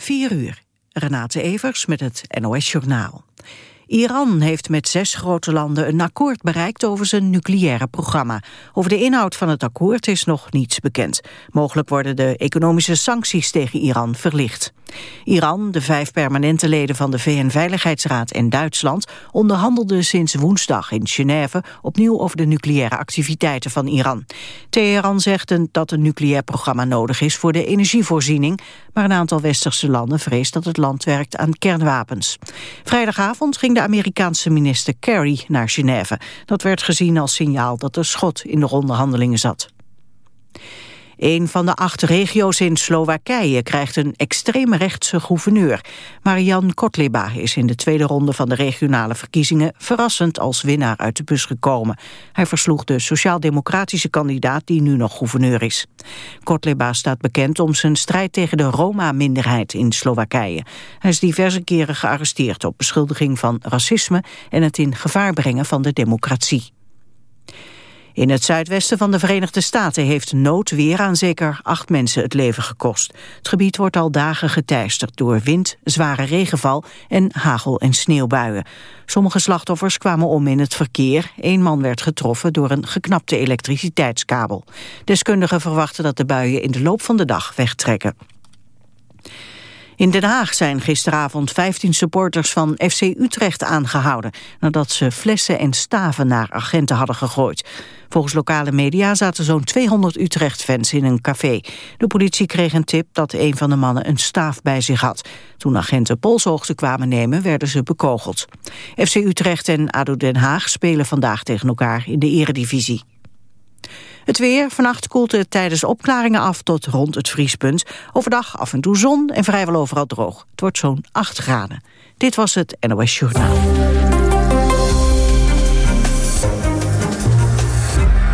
4 uur. Renate Evers met het NOS Journaal. Iran heeft met zes grote landen een akkoord bereikt over zijn nucleaire programma. Over de inhoud van het akkoord is nog niets bekend. Mogelijk worden de economische sancties tegen Iran verlicht. Iran, de vijf permanente leden van de VN-veiligheidsraad en Duitsland... onderhandelden sinds woensdag in Genève opnieuw over de nucleaire activiteiten van Iran. Teheran zegt dat een nucleair programma nodig is voor de energievoorziening... maar een aantal westerse landen vreest dat het land werkt aan kernwapens. Vrijdagavond ging de Amerikaanse minister Kerry naar Genève. Dat werd gezien als signaal dat er schot in de onderhandelingen zat. Een van de acht regio's in Slowakije krijgt een extreme rechtse gouverneur. Marian Kotleba is in de tweede ronde van de regionale verkiezingen verrassend als winnaar uit de bus gekomen. Hij versloeg de sociaal-democratische kandidaat die nu nog gouverneur is. Kotleba staat bekend om zijn strijd tegen de Roma-minderheid in Slowakije. Hij is diverse keren gearresteerd op beschuldiging van racisme en het in gevaar brengen van de democratie. In het zuidwesten van de Verenigde Staten heeft noodweer aan zeker acht mensen het leven gekost. Het gebied wordt al dagen geteisterd door wind, zware regenval en hagel- en sneeuwbuien. Sommige slachtoffers kwamen om in het verkeer. Eén man werd getroffen door een geknapte elektriciteitskabel. Deskundigen verwachten dat de buien in de loop van de dag wegtrekken. In Den Haag zijn gisteravond 15 supporters van FC Utrecht aangehouden... nadat ze flessen en staven naar agenten hadden gegooid. Volgens lokale media zaten zo'n 200 Utrecht-fans in een café. De politie kreeg een tip dat een van de mannen een staaf bij zich had. Toen agenten polshoogte kwamen nemen, werden ze bekogeld. FC Utrecht en ADO Den Haag spelen vandaag tegen elkaar in de eredivisie. Het weer, vannacht koelt het tijdens opklaringen af tot rond het vriespunt. Overdag af en toe zon en vrijwel overal droog. Het wordt zo'n 8 graden. Dit was het NOS Journaal.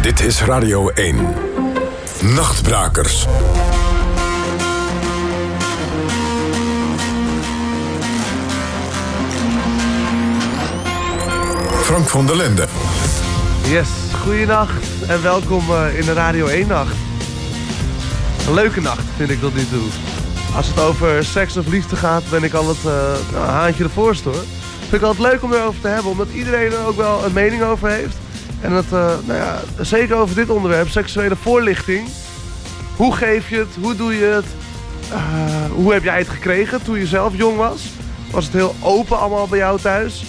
Dit is Radio 1. Nachtbrakers. Frank van der Linden. Yes, goeienacht en welkom eh, in de Radio 1 nacht. Een leuke nacht vind ik tot nu toe. Als het over seks of liefde gaat, ben ik altijd uh, een haantje de voorste hoor. Vind ik altijd leuk om erover te hebben, omdat iedereen er ook wel een mening over heeft. En het, uh, nou ja, zeker over dit onderwerp, seksuele voorlichting. Hoe geef je het? Hoe doe je het? hoe heb jij het gekregen toen je zelf jong was? Was het heel open allemaal bij jou thuis?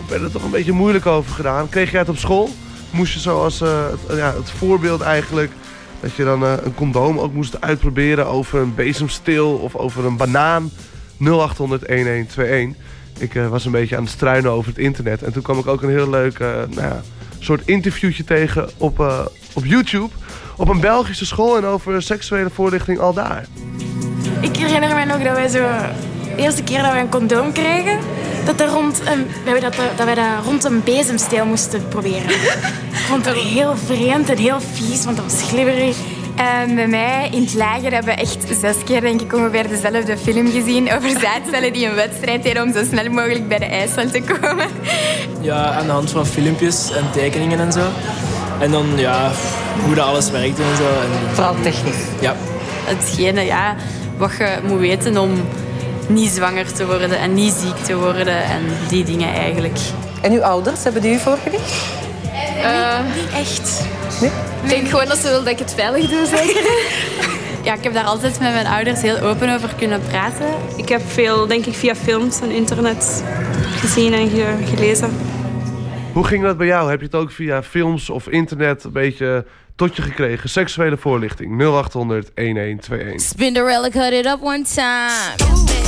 Of werd het toch een beetje moeilijk over gedaan? Kreeg jij het op school? Moest je zoals uh, het, ja, het voorbeeld eigenlijk... dat je dan uh, een condoom ook moest uitproberen over een bezemstil of over een banaan. 0800-1121. Ik uh, was een beetje aan het struinen over het internet. En toen kwam ik ook een heel leuk nou ja, soort interviewtje tegen op, op YouTube. Op een Belgische school en over seksuele voorlichting al daar. Ik herinner me nog dat wij zo... De eerste keer dat we een condoom kregen dat, er rond een, dat, dat, dat wij dat rond een bezemsteel moesten proberen. Ik vond het heel vreemd en heel vies, want dat was glibberig. En bij mij in het lager hebben we echt zes keer denk ik ongeveer dezelfde film gezien over zaadcellen die een wedstrijd deden om zo snel mogelijk bij de ijsland te komen. Ja, aan de hand van filmpjes en tekeningen en zo. En dan ja, hoe dat alles werkt en zo. En... Vooral technisch. Ja. Hetgene ja, wat je moet weten om niet zwanger te worden en niet ziek te worden en die dingen eigenlijk. En uw ouders, hebben die u voorgelegd? Uh, niet echt. Nee? Ik denk gewoon dat ze willen dat ik het veilig doe, zeker. ja, ik heb daar altijd met mijn ouders heel open over kunnen praten. Ik heb veel, denk ik, via films en internet gezien en gelezen. Hoe ging dat bij jou? Heb je het ook via films of internet een beetje tot je gekregen? Seksuele voorlichting 0800 1121. Spinderella cut it up one time.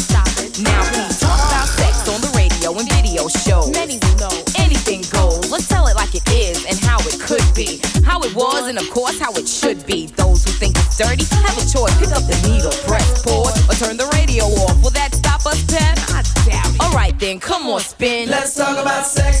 up the needle, press pause, or turn the radio off. Will that stop us, Pep? I doubt it. Alright then, come on, spin. Let's talk about sex,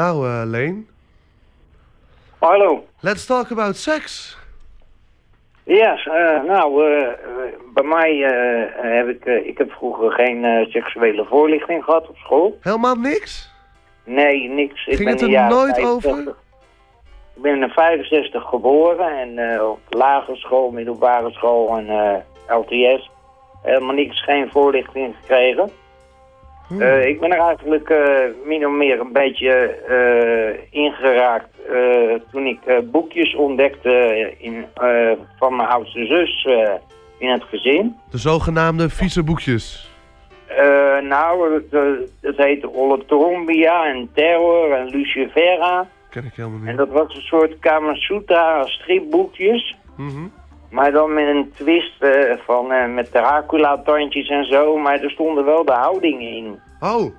Nou, Leen. Hallo. Let's talk about sex. Ja, eh, nou, eh, bij mij heb ik, ik heb vroeger geen seksuele voorlichting gehad op school. Helemaal niks? Nee, niks. Ik Ging ben het er nooit 65 over? Ik ben in 65 geboren en op lagere school, middelbare school en LTS. Helemaal niks, geen voorlichting gekregen. Hmm. Eh, ik ben er eigenlijk eh, min of meer een beetje eh, ingeraakt toen ik boekjes ontdekte in, van mijn oudste zus in het gezin. De zogenaamde vieze boekjes. Nou, het heette Olotorombia en Terror en Lucifera. Ken ik helemaal niet. En dat was een soort Kama Sutra stripboekjes. Mhm. Maar dan met een twist eh, van eh, met Dracula-tandjes en zo. Maar er stonden wel de houdingen in. Oh,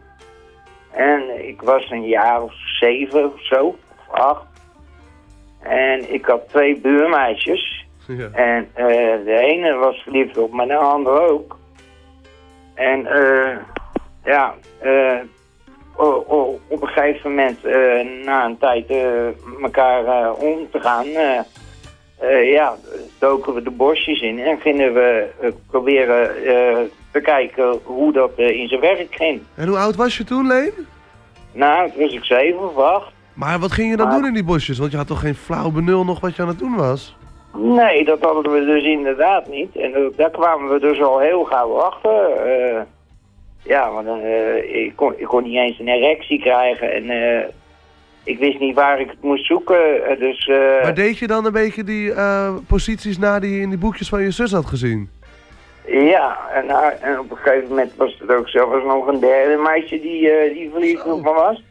En ik was een jaar of zeven of zo, of acht. En ik had twee buurmeisjes. ja. En eh, de ene was verliefd op me, en de andere ook. En eh, ja, eh, o- o- op een gegeven moment, na een tijd elkaar om te gaan, eh, ja, doken we de bosjes in en gingen we eh, proberen eh, te kijken hoe dat in zijn werk ging. En hoe oud was je toen, Leen? Nou, toen was ik zeven of acht. Maar wat ging je dan Maar- doen in die bosjes? Want je had toch geen flauw benul nog wat je aan het doen was? Nee, dat hadden we dus inderdaad niet. En daar kwamen we dus al heel gauw achter. Ja, want ik, kon, ik kon niet eens een erectie krijgen. En ik wist niet waar ik het moest zoeken. eh, dus eh, Maar deed je dan een beetje die eh, posities na die je in die boekjes van je zus had gezien? ja, en, en op een gegeven moment was er ook zelfs nog een derde meisje die, eh, die verliefd op me was.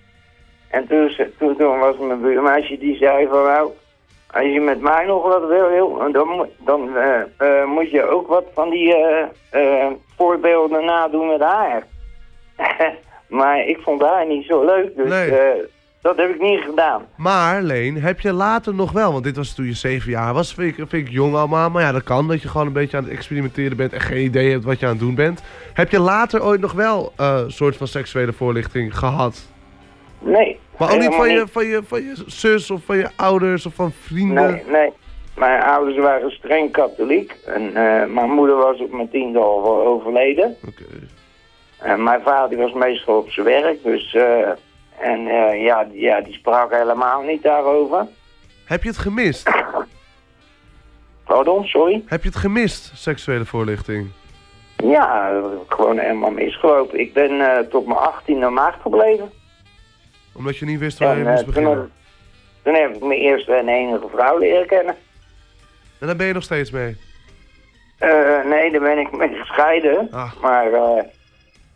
En toen, toen, toen was mijn buurmeisje die zei van nou, als je met mij nog wat wil, dan, moet- dan moet je ook wat van die voorbeelden nadoen met haar. maar ik vond haar niet zo leuk, dus Nee. Dat heb ik niet gedaan. Maar, Leen, heb je later nog wel, want dit was toen je zeven jaar was, vind ik, vind ik jong allemaal, maar ja, dat kan, dat je gewoon een beetje aan het experimenteren bent en geen idee hebt wat je aan het doen bent. Heb je later ooit nog wel eh, een soort van seksuele voorlichting gehad? Nee. Maar ook niet van je, van, je, van je zus of van je ouders of van vrienden? Nee, nee. Mijn ouders waren streng katholiek. En eh, mijn moeder was op mijn tiende al overleden. En mijn vader was meestal op zijn werk, dus... eh, en eh, ja, die- ja, die sprak helemaal niet daarover. Heb je het gemist? Pardon, sorry? Heb je het gemist, seksuele voorlichting? Ja, gewoon helemaal misgelopen. Ik ben eh, tot mijn achttiende maagd gebleven. Omdat je niet wist waar je En, eh, moest toen, beginnen? toen heb ik mijn eerste en enige vrouw leren kennen. En daar ben je nog steeds mee? Eh, nee, daar ben ik mee gescheiden. Ah. Maar eh,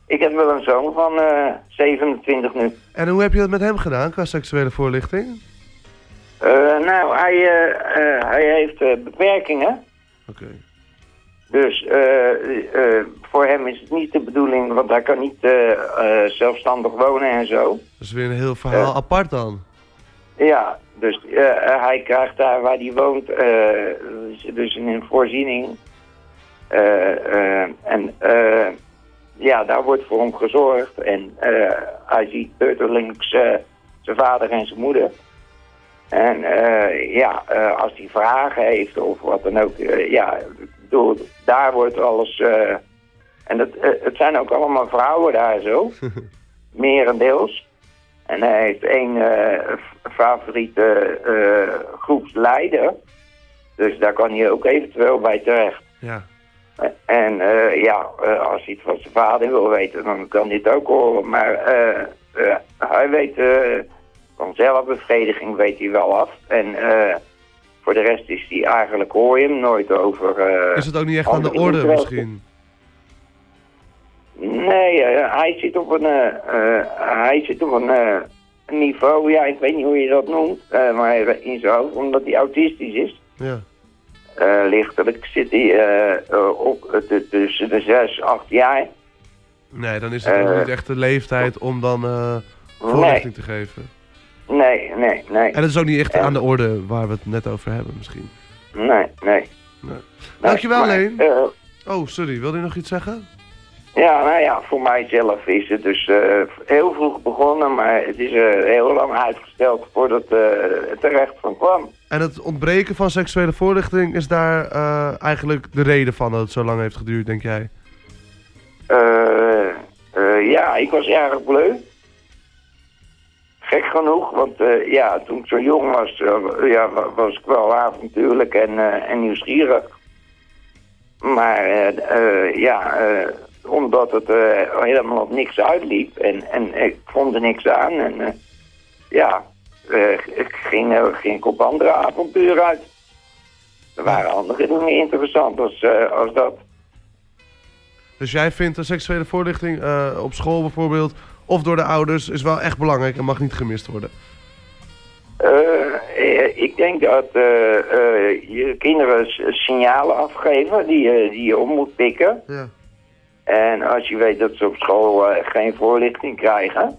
ik heb wel een zoon van eh 27 nu. En hoe heb je dat met hem gedaan qua seksuele voorlichting? Eh, nou, hij, eh, eh, hij heeft eh, beperkingen. Oké. Dus eh, eh, voor hem is het niet de bedoeling, want hij kan niet eh, eh, zelfstandig wonen en zo. Dat is weer een heel verhaal Eh. apart dan. Ja, dus eh, hij krijgt daar waar hij woont, eh, dus in een voorziening. Eh, eh, en eh, ja, daar wordt voor hem gezorgd. En eh, hij ziet beurtelings eh, zijn vader en zijn moeder. En eh, ja, als hij vragen heeft of wat dan ook, ja, door, daar wordt alles... en dat, het zijn ook allemaal vrouwen daar zo, merendeels. En hij heeft één favoriete groepsleider. Dus daar kan hij ook eventueel bij terecht. Ja. En eh, ja, eh, als hij het van zijn vader wil weten, dan kan hij het ook horen. Maar eh, hij weet van zelfbevrediging weet hij wel af. En voor de rest is hij eigenlijk, hoor je hem nooit over... Is het ook niet echt aan de orde misschien? Nee, hij zit op een, hij zit op een niveau, ja, ik weet niet hoe je dat noemt, maar in zijn hoofd, omdat hij autistisch is. Ja. Eh, lichtelijk zit hij eh, eh, op tussen de 6, 8 jaar. Nee, dan is het ook niet echt de leeftijd om dan voorlichting te geven. Nee, nee, nee. En het is ook niet echt aan de orde waar we het net over hebben misschien. Nee, nee. Dankjewel, maar, Leen. Oh, sorry. Wilde je nog iets zeggen? Ja, nou ja, voor mijzelf is het dus eh, heel vroeg begonnen, maar het is eh, heel lang uitgesteld voordat eh, het terecht van kwam. En het ontbreken van seksuele voorlichting is daar eigenlijk de reden van dat het zo lang heeft geduurd, denk jij? Ja, ik was erg bleu. Gek genoeg, want ja, toen ik zo jong was, ja, wa- was ik wel avontuurlijk en, en nieuwsgierig. Maar ja, omdat het eh, helemaal op niks uitliep en, en ik vond er niks aan. En eh, ja, eh, ik ging, ging ik op andere avonturen uit. Er waren andere dingen interessant als, als dat. Dus jij vindt de seksuele voorlichting op school bijvoorbeeld, of door de ouders, is wel echt belangrijk en mag niet gemist worden. Eh, eh, ik denk dat je kinderen signalen afgeven die, je- die je op moet pikken. Ja. En als je weet dat ze op school eh, geen voorlichting krijgen,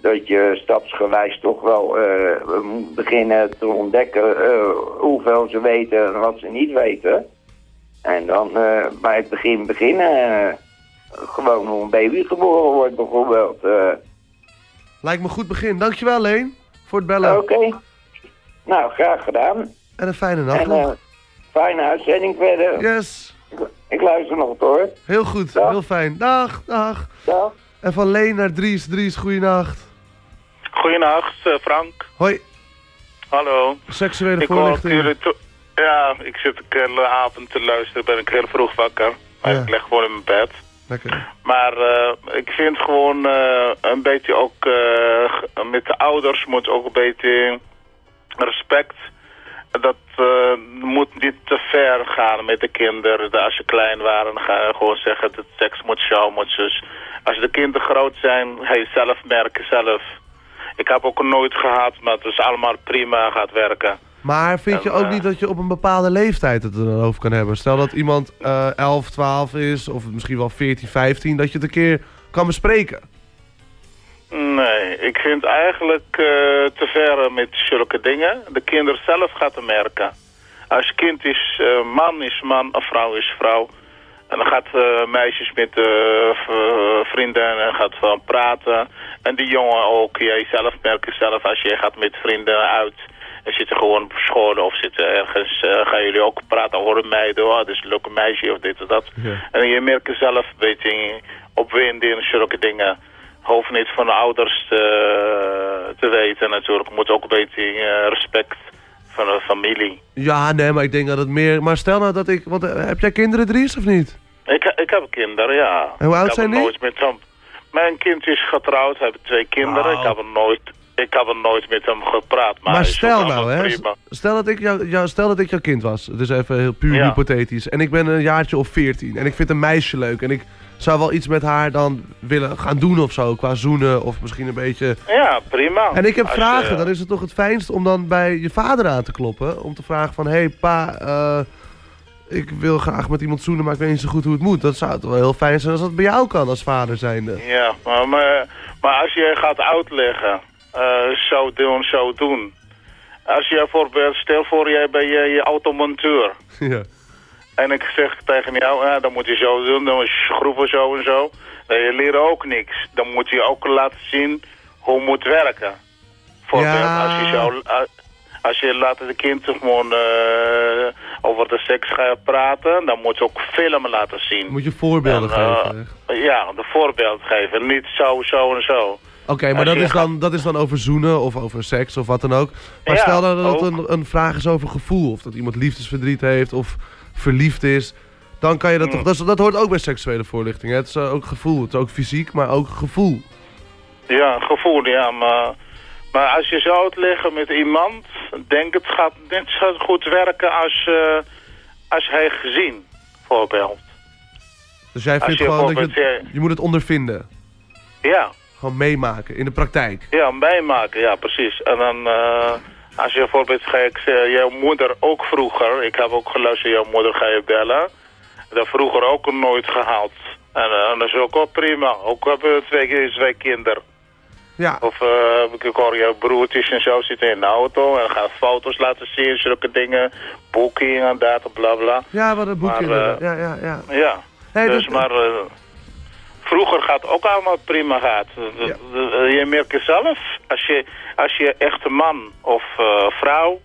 dat je stapsgewijs toch wel eh, moet beginnen te ontdekken eh, hoeveel ze weten en wat ze niet weten. En dan bij het begin beginnen. gewoon hoe een baby geboren wordt bijvoorbeeld. Lijkt me een goed begin. Dankjewel, Leen, voor het bellen. Oké. Nou, graag gedaan. En een fijne nacht En fijne uitzending verder. Yes. Ik, luister nog hoor. Heel goed, heel fijn. Dag, dag. Dag. En van Leen naar Dries. Dries, goeienacht. Goedenacht, eh, Frank. Hoi. Hallo. Seksuele ik hoor voorlichting. Ja, ik zit de hele avond te luisteren, ben ik heel vroeg wakker. Maar Ja. ik lig gewoon in mijn bed. Lekker. Maar eh, ik vind gewoon eh, een beetje ook eh, met de ouders moet ook een beetje respect. Dat eh, moet niet te ver gaan met de kinderen. Als ze klein waren, dan ga je gewoon zeggen dat seks moet zo, moet zus. Als de kinderen groot zijn, ga je zelf merken zelf. Ik heb ook nooit gehad, maar het is allemaal prima gaat werken. Maar vind je ook eh, niet dat je op een bepaalde leeftijd het er dan over kan hebben? Stel dat iemand eh 11, 12 is, of misschien wel 14, 15, dat je het een keer kan bespreken. Nee, ik vind eigenlijk eh, te ver met zulke dingen. De kinder zelf gaat het merken. Als kind is eh, man is man, een vrouw is vrouw. En dan gaat eh, meisjes met eh, vrienden en gaat van praten. En die jongen ook, jij zelf merkt zelf als je gaat met vrienden uit. En zitten gewoon op school of zitten ergens, eh, gaan jullie ook praten over meiden. Oh, dat is een leuke meisje of dit of dat. En je merkt zelf, weet je, opwinding en zulke dingen. Hoeft niet van de ouders te, te weten natuurlijk. Moet ook een beetje eh, respect van de familie. Ja, nee, maar ik denk dat het meer... Maar stel nou dat ik... Want, eh, heb jij kinderen, Dries, of niet? Ik, ik heb kinderen, ja. En hoe oud ik heb zijn die? nooit met hem. Mijn kind is getrouwd, hij heeft twee kinderen. Ik, heb er nooit, ik heb er nooit met hem gepraat. Maar, Maar, stel nou, hè. prima. Stel dat, ik jou, jou- stel dat ik jouw kind was. Het is even heel puur Ja. hypothetisch. En ik ben een jaartje of 14. En ik vind een meisje leuk. En ik zou wel iets met haar dan willen gaan doen of zo. Qua zoenen of misschien een beetje... Ja, prima. En ik heb Als vragen. je- Dan is het toch het fijnst om dan bij je vader aan te kloppen. Om te vragen van... Hé hey, pa, eh, ik wil graag met iemand zoenen, maar ik weet niet zo goed hoe het moet. Dat zou toch wel heel fijn zijn als dat bij jou kan als vader zijnde. Ja, maar, maar, maar als je gaat uitleggen, eh, zo doen, zo doen. Als je bijvoorbeeld, stel voor jij bij je, je automonteur. ja. En ik zeg tegen jou, ja, dan moet je zo doen, dan moet je schroeven zo en zo. Dan je leert ook niks. Dan moet je ook laten zien hoe het moet werken. Bijvoorbeeld, Ja. als je zo... Als je laat de kind gewoon eh, over de seks gaat praten, dan moet je ook filmen laten zien. Moet je voorbeelden En, eh, geven. Ja, de voorbeeld geven. Niet zo, zo en zo. Oké, maar dat is, dan, dat is dan over zoenen of over seks of wat dan ook. Maar Ja, stel nou dat het een, een vraag is over gevoel. Of dat iemand liefdesverdriet heeft of verliefd is. Dan kan je dat Mm. toch... Dat, is- dat hoort ook bij seksuele voorlichting. Hè? Het is eh, ook gevoel. Het is ook fysiek, maar ook gevoel. Ja, gevoel, ja, maar... Maar als je zou uitleggen met iemand, denk het gaat net zo goed werken als, eh, als hij gezien, bijvoorbeeld. Dus jij vindt je gewoon dat je... het- Je moet het ondervinden. Ja, Gewoon meemaken in de praktijk. ja, meemaken, ja, precies. En dan, eh, als je bijvoorbeeld, ik zeggen, jouw moeder ook vroeger, ik heb ook geluisterd, jouw moeder ga je bellen. Dat vroeger ook nooit gehaald. En, eh, en dat is ook wel prima. Ook hebben we twee, twee kinderen. Ja. Of eh, ik hoor jouw broertjes en zo zitten in de auto en gaan foto's laten zien, zulke dingen, boeken en dat, bla bla. Ja, wat een boekje. Maar, eh, ja, ja, ja. Ja, Hey, dus dat- maar eh, vroeger gaat ook allemaal prima gaat. Eh, eh, Je merkt het zelf, als je, als je echt man of eh, vrouw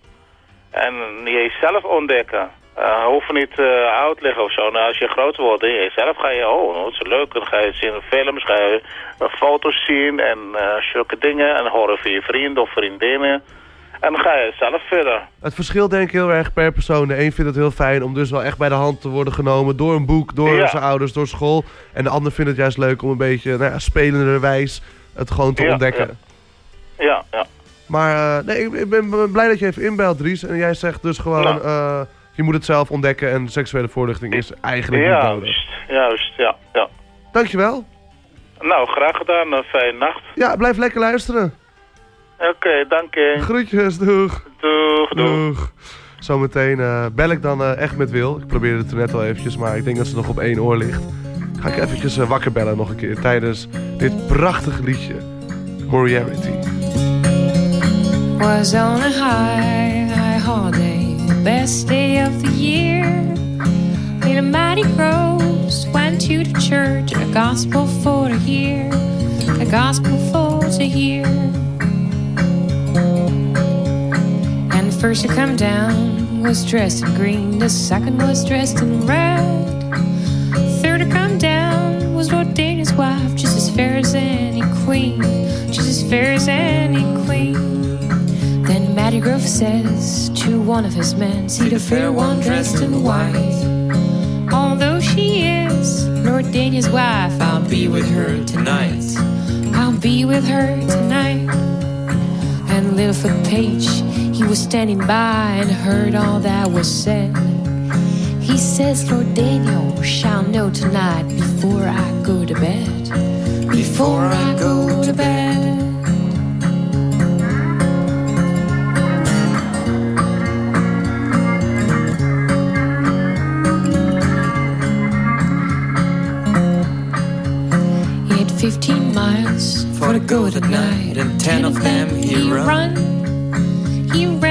en je zelf ontdekken, eh hoef je niet eh, uitleggen of zo. Nou, als je groot wordt, je zelf ga je, oh, dat is leuk, dan ga je zien in films, ga je eh, foto's zien en eh, zulke dingen en horen van je vrienden of vriendinnen. En dan ga je zelf verder. Het verschilt denk ik heel erg per persoon. De een vindt het heel fijn om dus wel echt bij de hand te worden genomen door een boek, door Ja. zijn ouders, door school. En de ander vindt het juist leuk om een beetje nou ja, spelenderwijs het gewoon te Ja, ontdekken. Ja, ja. Maar eh, nee, ik, ik ben blij dat je even inbelt, Dries. En jij zegt dus gewoon, Nou. eh, je moet het zelf ontdekken en seksuele voorlichting is eigenlijk niet nodig. Juist, juist, ja, ja. Dankjewel. Nou, graag gedaan. Een fijne nacht. Ja, blijf lekker luisteren. Oké, dank je. Groetjes, doeg. Doeg, doeg. Doeg. Zometeen eh, bel ik dan eh, echt met Wil. Ik probeerde het toen net al eventjes, maar ik denk dat ze nog op één oor ligt. Ga ik eventjes eh, wakker bellen nog een keer tijdens dit prachtige liedje. Moriarty. was on a high, high holiday, best day of the year. Made a mighty gross, went to the church, a gospel for to hear, a gospel for to hear. First to come down was dressed in green, the second was dressed in red. Third to come down was Lord Dana's wife, just as fair as any queen, just as fair as any queen. Then Matty Grove says to one of his men, See the fair one dressed in white. Although she is Lord Dania's wife, I'll be with her tonight. I'll be with her tonight. And Littlefoot Page, he was standing by and heard all that was said. He says, Lord Daniel shall know tonight before I go to bed. Before I go to bed. He had 15 miles for to go the night, and ten of them he run.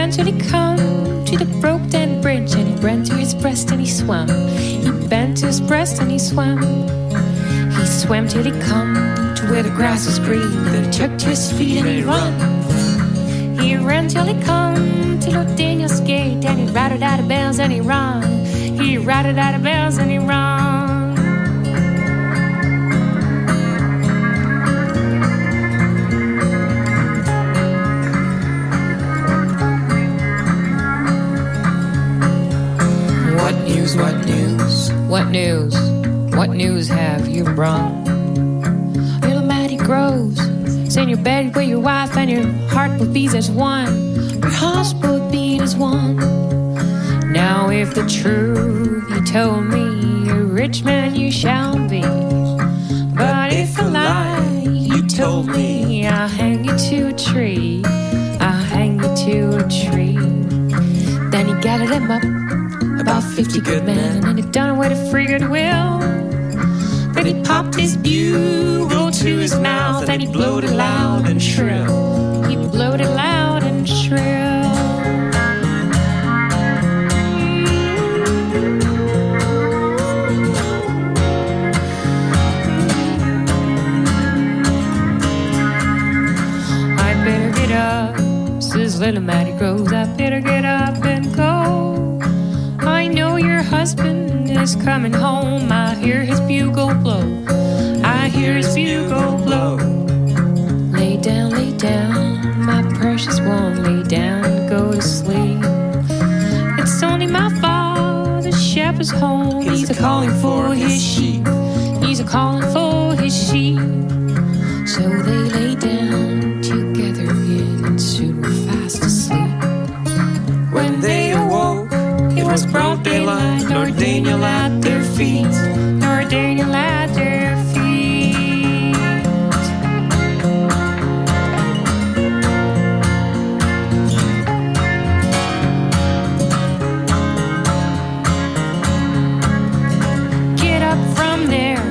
Till he come to the broke down bridge, and he ran to his breast and he swam. He bent to his breast and he swam. He swam till he come to where the grass was green. Then he took to his feet and he run. He ran till he come to Lord Daniel's gate, and he rattled out the bells and he run. He rattled out the bells and he run. What news have you brought? Little Maddie Groves, is in your bed with your wife and your heart will beat as one. Your heart will beat as one. Now if the truth you told me, a rich man you shall be. But if a lie you told me, I'll hang you to a tree. I'll hang you to a tree. Then he gathered them up, about 50 good men, and he done away to free goodwill. He popped his bugle to his mouth, and he blowed it loud and shrill. He blowed it loud and shrill. I better get up, little Maddie Groves. I better get up and go. Know your husband is coming home. I hear his bugle blow. I hear his bugle blow. Lay down, lay down, my precious one. Lay down go to sleep. It's only my fault. The shepherd's home. He's a calling for his sheep. He's a calling for his sheep. So they lay Daniel at their feet. Nor Daniel at their feet. Get up from there,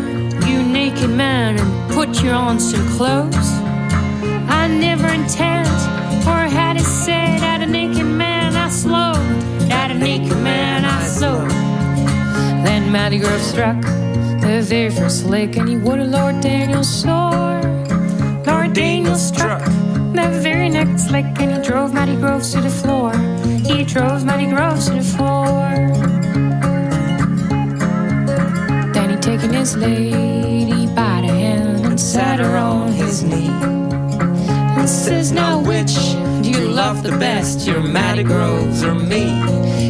you naked man, and put you on some clothes. I never intend, or had it said, that a naked man I slow, that a naked man I slow. Then Matty Grove struck the very first lick, and he would Lord Daniel sore. Lord Daniel struck the very next lick, and he drove Matty Groves to the floor. He drove Matty Groves to the floor. Then he taken his lady by the hand and sat her on his knee. And says, Now which do you love the best, your Matty Groves or me?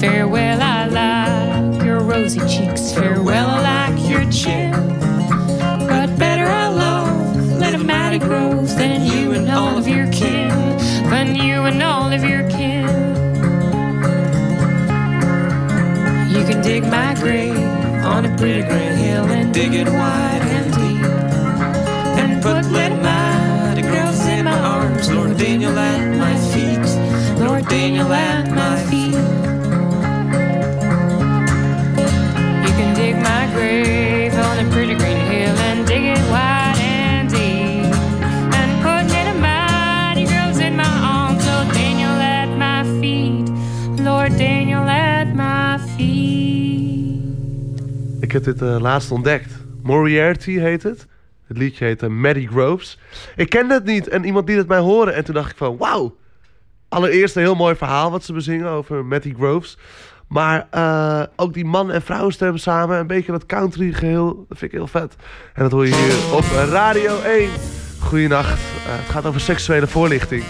Farewell, I like your rosy cheeks. Farewell, I like your chin. But better I love little Matty Groves than you and all of your kin. Than you and all of your kin. You can dig my grave on a pretty green hill and dig it wide and deep. And put little Matty Groves in my arms, Lord Daniel at my feet. Lord Daniel at Ik heb dit eh, laatst ontdekt. Moriarty heet het. Het liedje heet uh, Maddie Groves. Ik kende het niet en iemand liet het mij horen. En toen dacht ik van, wauw. Allereerst een heel mooi verhaal wat ze bezingen over Matty Groves. Maar eh, ook die man- en vrouwenstem samen. Een beetje dat country geheel. Dat vind ik heel vet. En dat hoor je hier op Radio 1. Goeienacht. Eh, het gaat over seksuele voorlichting.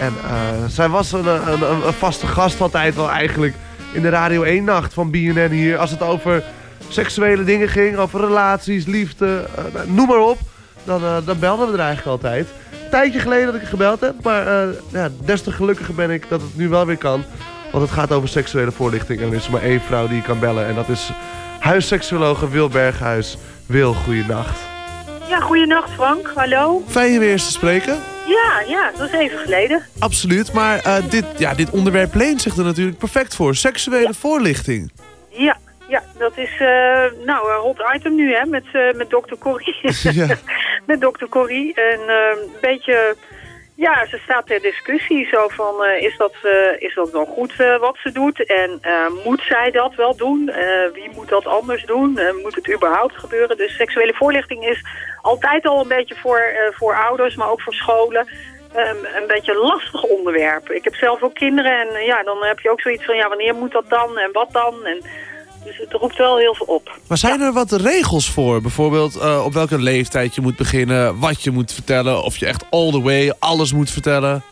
En eh, zij was een, een, een, vaste gast altijd wel eigenlijk in de Radio 1 nacht van BNN hier. Als het over seksuele dingen ging, over relaties, liefde, eh, nou, noem maar op. Dan, eh, dan belden we er eigenlijk altijd. Een tijdje geleden dat ik gebeld heb, maar eh, ja, des te gelukkiger ben ik dat het nu wel weer kan. Want het gaat over seksuele voorlichting en er is maar één vrouw die je kan bellen. En dat is huisseksuologe Wil Berghuis. Wil, goeienacht. Ja, goeienacht Frank. Hallo. Fijn je weer eens te spreken. Ja, ja, dat is even geleden. Absoluut, maar eh, dit, ja, dit onderwerp leent zich er natuurlijk perfect voor. Seksuele voorlichting. Ja, ja, dat is eh, nou een hot item nu hè, met, eh, met dokter Corrie. Ja. met dokter Corrie. En eh, een beetje, ja, ze staat ter discussie zo van, is, dat, is dat wel goed wat ze doet? En moet zij dat wel doen? Wie moet dat anders doen? Moet het überhaupt gebeuren? Dus seksuele voorlichting is altijd al een beetje voor, voor ouders, maar ook voor scholen. ehm, een beetje een lastig onderwerp. Ik heb zelf ook kinderen en ja, dan heb je ook zoiets van, ja, wanneer moet dat dan en wat dan? En, dus het roept wel heel veel op. Maar zijn er wat regels voor? Bijvoorbeeld eh, op welke leeftijd je moet beginnen, wat je moet vertellen... of je echt all the way alles moet vertellen?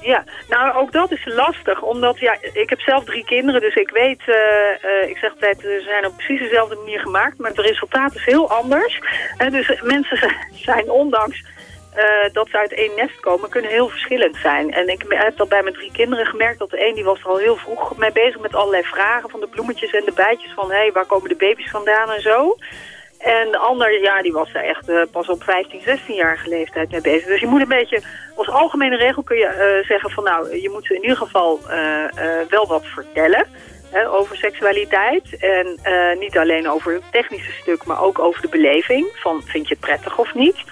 Ja, nou ook dat is lastig, omdat ja, ik heb zelf drie kinderen, dus ik weet, eh, eh, ik zeg altijd, ze zijn op precies dezelfde manier gemaakt, maar het resultaat is heel anders. En dus mensen zijn ondanks eh, dat ze uit één nest komen, kunnen heel verschillend zijn. En ik heb dat bij mijn drie kinderen gemerkt, dat de een die was er al heel vroeg mee bezig met allerlei vragen van de bloemetjes en de bijtjes, van hé, hey, waar komen de baby's vandaan en zo. En de ander, ja, die was er echt eh, pas op 15, 16-jarige leeftijd mee bezig. Dus je moet een beetje, als algemene regel kun je eh, zeggen van nou, je moet ze in ieder geval wel wat vertellen hè, over seksualiteit. En niet alleen over het technische stuk, maar ook over de beleving van vind je het prettig of niet.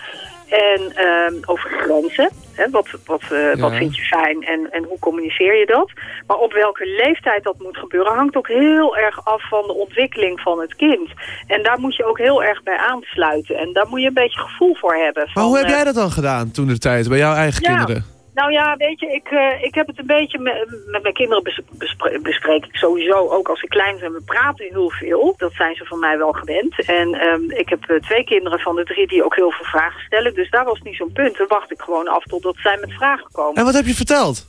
En ehm, over grenzen. Hè, wat, wat, eh, wat vind je fijn en, en hoe communiceer je dat? Maar op welke leeftijd dat moet gebeuren hangt ook heel erg af van de ontwikkeling van het kind. En daar moet je ook heel erg bij aansluiten. En daar moet je een beetje gevoel voor hebben. Maar van, hoe heb eh, jij dat dan gedaan toen de tijd, bij jouw eigen Ja. kinderen? Nou ja, weet je, ik, eh, ik heb het een beetje met, met mijn kinderen bes- bespre- bespreek ik sowieso, ook als ze klein zijn, we praten heel veel. Dat zijn ze van mij wel gewend. En ehm, ik heb eh, twee kinderen van de drie die ook heel veel vragen stellen. Dus daar was niet zo'n punt. Dan wacht ik gewoon af totdat zij met vragen komen. En wat heb je verteld?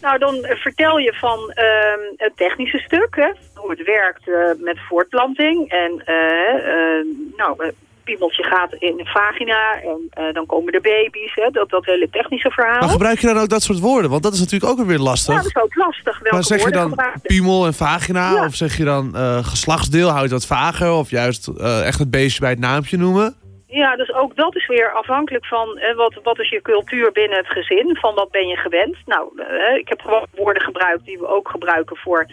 Nou, dan eh, vertel je van ehm, het technische stuk, hè, hoe het werkt met voortplanting. En eh, nou, piemeltje gaat in de vagina en eh, dan komen er baby's, hè, dat, dat hele technische verhaal. Maar gebruik je dan ook dat soort woorden? Want dat is natuurlijk ook weer lastig. Ja, dat is ook lastig. Welke maar zeg je dan piemel en vagina? Ja. Of zeg je dan eh, geslachtsdeel, hou je dat vager? Of juist eh, echt het beestje bij het naampje noemen? Ja, dus ook dat is weer afhankelijk van eh, wat, wat is je cultuur binnen het gezin, van wat ben je gewend. Nou, eh, ik heb gewoon woorden gebruikt die we ook gebruiken voor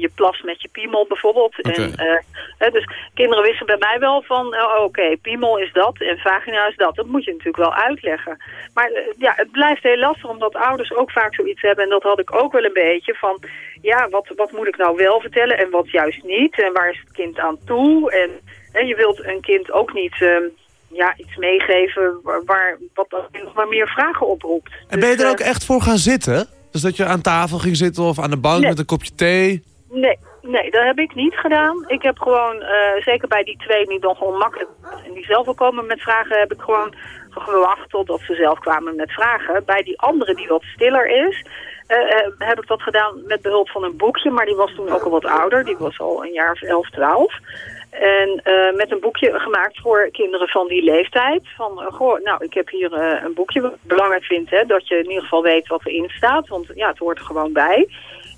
je plas met je piemel bijvoorbeeld. En, eh, eh, dus kinderen wisten bij mij wel van, eh, oké, piemel is dat en vagina is dat. Dat moet je natuurlijk wel uitleggen. Maar eh, ja, het blijft heel lastig omdat ouders ook vaak zoiets hebben. En dat had ik ook wel een beetje van, ja, wat, wat moet ik nou wel vertellen en wat juist niet? En waar is het kind aan toe? En en je wilt een kind ook niet ehm, ja, iets meegeven waar, waar- wat nog maar meer vragen oproept. En ben je Dus, er eh, ook echt voor gaan zitten? Dus dat je aan tafel ging zitten of aan de bank Nee. met een kopje thee? Nee, nee, dat heb ik niet gedaan. Ik heb gewoon, eh, zeker bij die twee die dan gewoon makkelijk en die zelf wel komen met vragen, heb ik gewoon gewacht totdat ze zelf kwamen met vragen. Bij die andere die wat stiller is, eh, eh, heb ik dat gedaan met behulp van een boekje, maar die was toen ook al wat ouder. Die was al een jaar of 11, 12. En eh, met een boekje gemaakt voor kinderen van die leeftijd. Van, goh, nou, ik heb hier een boekje belangrijk vind, hè, dat je in ieder geval weet wat erin staat. Want ja, het hoort er gewoon bij.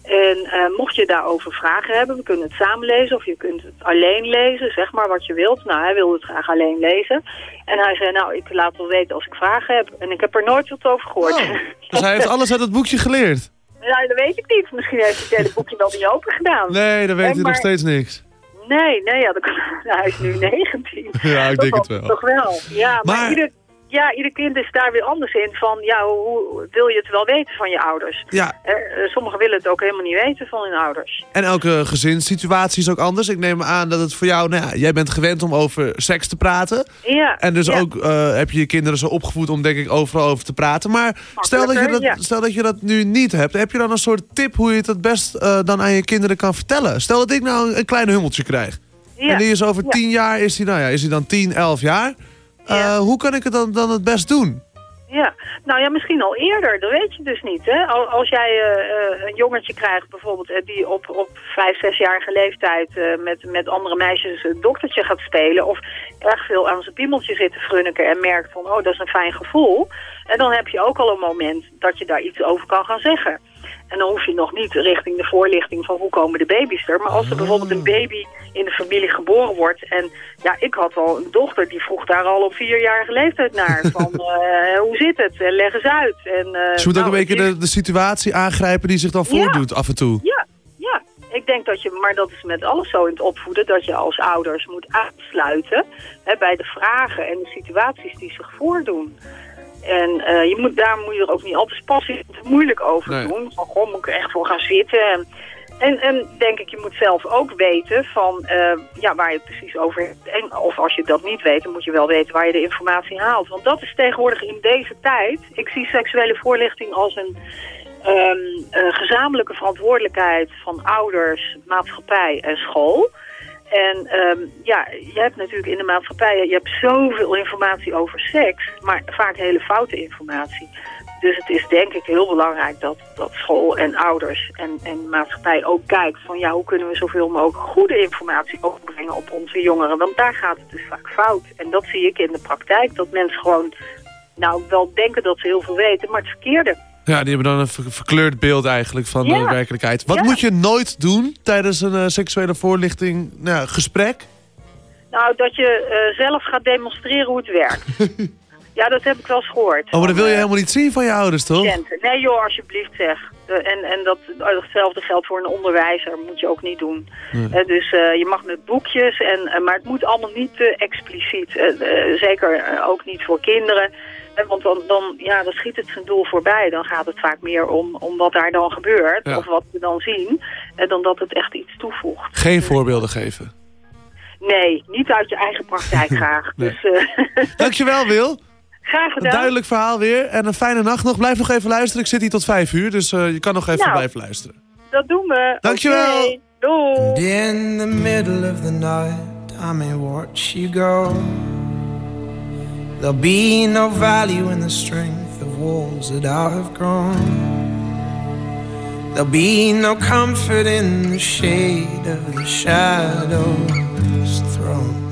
En eh, mocht je daarover vragen hebben, we kunnen het samen lezen of je kunt het alleen lezen, zeg maar wat je wilt. Nou, hij wilde het graag alleen lezen. En hij zei, nou, ik laat wel weten als ik vragen heb. En ik heb er nooit wat over gehoord. Dus hij heeft alles uit het boekje geleerd? nou, dat weet ik niet. Misschien heeft hij het hele boekje wel niet open gedaan. Nee, dan weet En hij nog steeds niks. Nee, nee, ja, dat kan, nou, hij is nu 19. Ja, ik denk Toch het wel. Toch wel, ja. Maar, Maar- ieder, ja, ieder kind is daar weer anders in. Van, ja, hoe wil je het wel weten van je ouders? Ja. Eh, sommigen willen het ook helemaal niet weten van hun ouders. En elke gezinssituatie is ook anders. Ik neem aan dat het voor jou... Nou ja, jij bent gewend om over seks te praten. Ja. En dus ja. ook eh, heb je je kinderen zo opgevoed om denk ik overal over te praten. Maar stel dat, je dat, ja. stel dat je dat nu niet hebt. Heb je dan een soort tip hoe je het het best eh, dan aan je kinderen kan vertellen? Stel dat ik nou een, een klein hummeltje krijg. Ja. En die is over tien jaar, is die, nou ja, is die dan 10, 11 jaar. Eh, hoe kan ik het dan, dan het best doen? Ja, nou ja, misschien al eerder, dat weet je dus niet. Hè? Al- Als jij eh, eh, een jongetje krijgt bijvoorbeeld die op, op vijf, zesjarige leeftijd met, met andere meisjes het doktertje gaat spelen of erg veel aan zijn piemeltje zit te frunniken en merkt van, oh, dat is een fijn gevoel. En dan heb je ook al een moment dat je daar iets over kan gaan zeggen. En dan hoef je nog niet richting de voorlichting van hoe komen de baby's er. Maar als er bijvoorbeeld een baby in de familie geboren wordt. En ja, ik had al een dochter die vroeg daar al op vierjarige leeftijd naar. Van eh, hoe zit het? En leg eens uit. En, eh, Dus je moet ook nou, een beetje de, de situatie aangrijpen die zich dan Ja. voordoet af en toe. Ja, ja. Ik, denk dat je, maar dat is met alles zo in het opvoeden, dat je als ouders moet aansluiten hè, bij de vragen en de situaties die zich voordoen. En eh, je moet, daar moet je er ook niet altijd passief moeilijk over Nee. doen. Van, goh, moet ik er echt voor gaan zitten? En, en, en denk ik, je moet zelf ook weten van eh, ja, waar je het precies over hebt. En, of als je dat niet weet, dan moet je wel weten waar je de informatie haalt. Want dat is tegenwoordig in deze tijd. Ik zie seksuele voorlichting als een ehm, eh, gezamenlijke verantwoordelijkheid van ouders, maatschappij en school. En ehm, ja, je hebt natuurlijk in de maatschappij, je hebt zoveel informatie over seks, maar vaak hele foute informatie. Dus het is denk ik heel belangrijk dat, dat school en ouders en, en maatschappij ook kijkt van ja, hoe kunnen we zoveel mogelijk goede informatie overbrengen op onze jongeren. Want daar gaat het dus vaak fout. En dat zie ik in de praktijk, dat mensen gewoon nou wel denken dat ze heel veel weten, maar het verkeerde. Ja, die hebben dan een ver- verkleurd beeld eigenlijk van de werkelijkheid. Wat Ja. moet je nooit doen tijdens een eh, seksuele voorlichting nou, ja, gesprek? Nou, dat je eh, zelf gaat demonstreren hoe het werkt. ja, dat heb ik wel eens gehoord. Oh, maar dat wil je eh, helemaal niet zien van je ouders, toch? Nee joh, alsjeblieft zeg. En en dat, hetzelfde geldt voor een onderwijzer, moet je ook niet doen. Nee. Dus je mag met boekjes, en, maar het moet allemaal niet te expliciet. Zeker ook niet voor kinderen. Want dan, dan, ja, dan schiet het zijn doel voorbij. Dan gaat het vaak meer om, om wat daar dan gebeurt, Ja. of wat we dan zien, eh, dan dat het echt iets toevoegt. Geen voorbeelden geven. Nee, niet uit je eigen praktijk graag. Nee. Dus eh, Dankjewel, Wil. graag Een gedaan. duidelijk verhaal weer. En een fijne nacht nog. Blijf nog even luisteren. Ik zit hier tot vijf uur, dus eh, je kan nog even Nou. blijven luisteren. Dat doen we. Dankjewel. Oké, Doei. In the middle of the night, I may watch you go. There'll be no value in the strength of walls that I have grown. There'll be no comfort in the shade of the shadow's throne.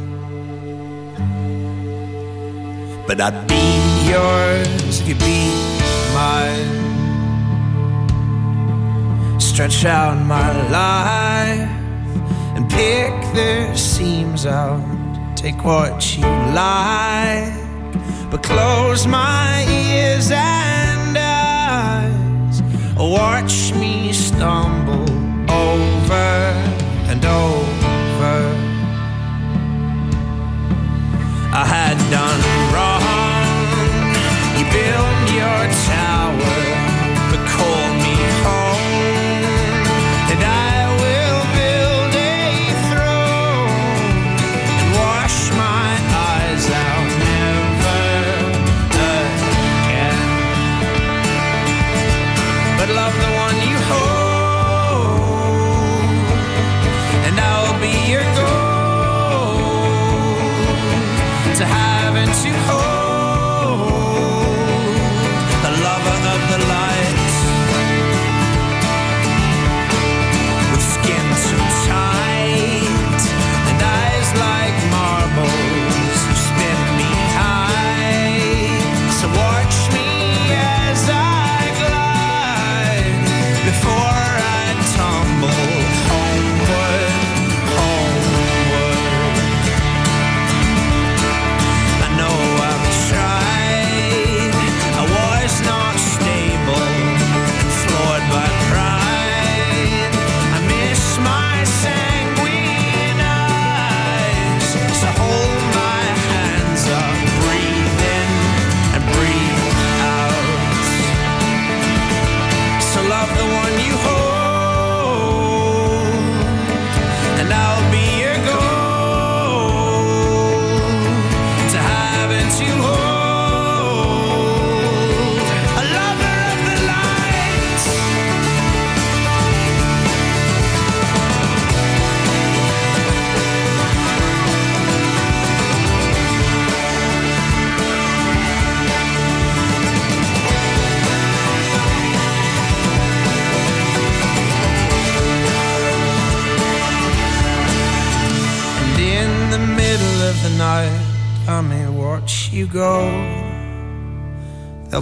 But I'd be yours if you'd be mine. Stretch out my life and pick the seams out. Take what you like, but close my ears and eyes. Watch me stumble over and over. I had done wrong. You built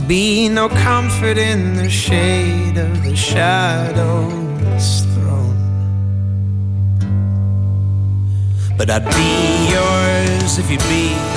There'll be no comfort in the shade of the shadow's throne. But I'd be yours if you'd be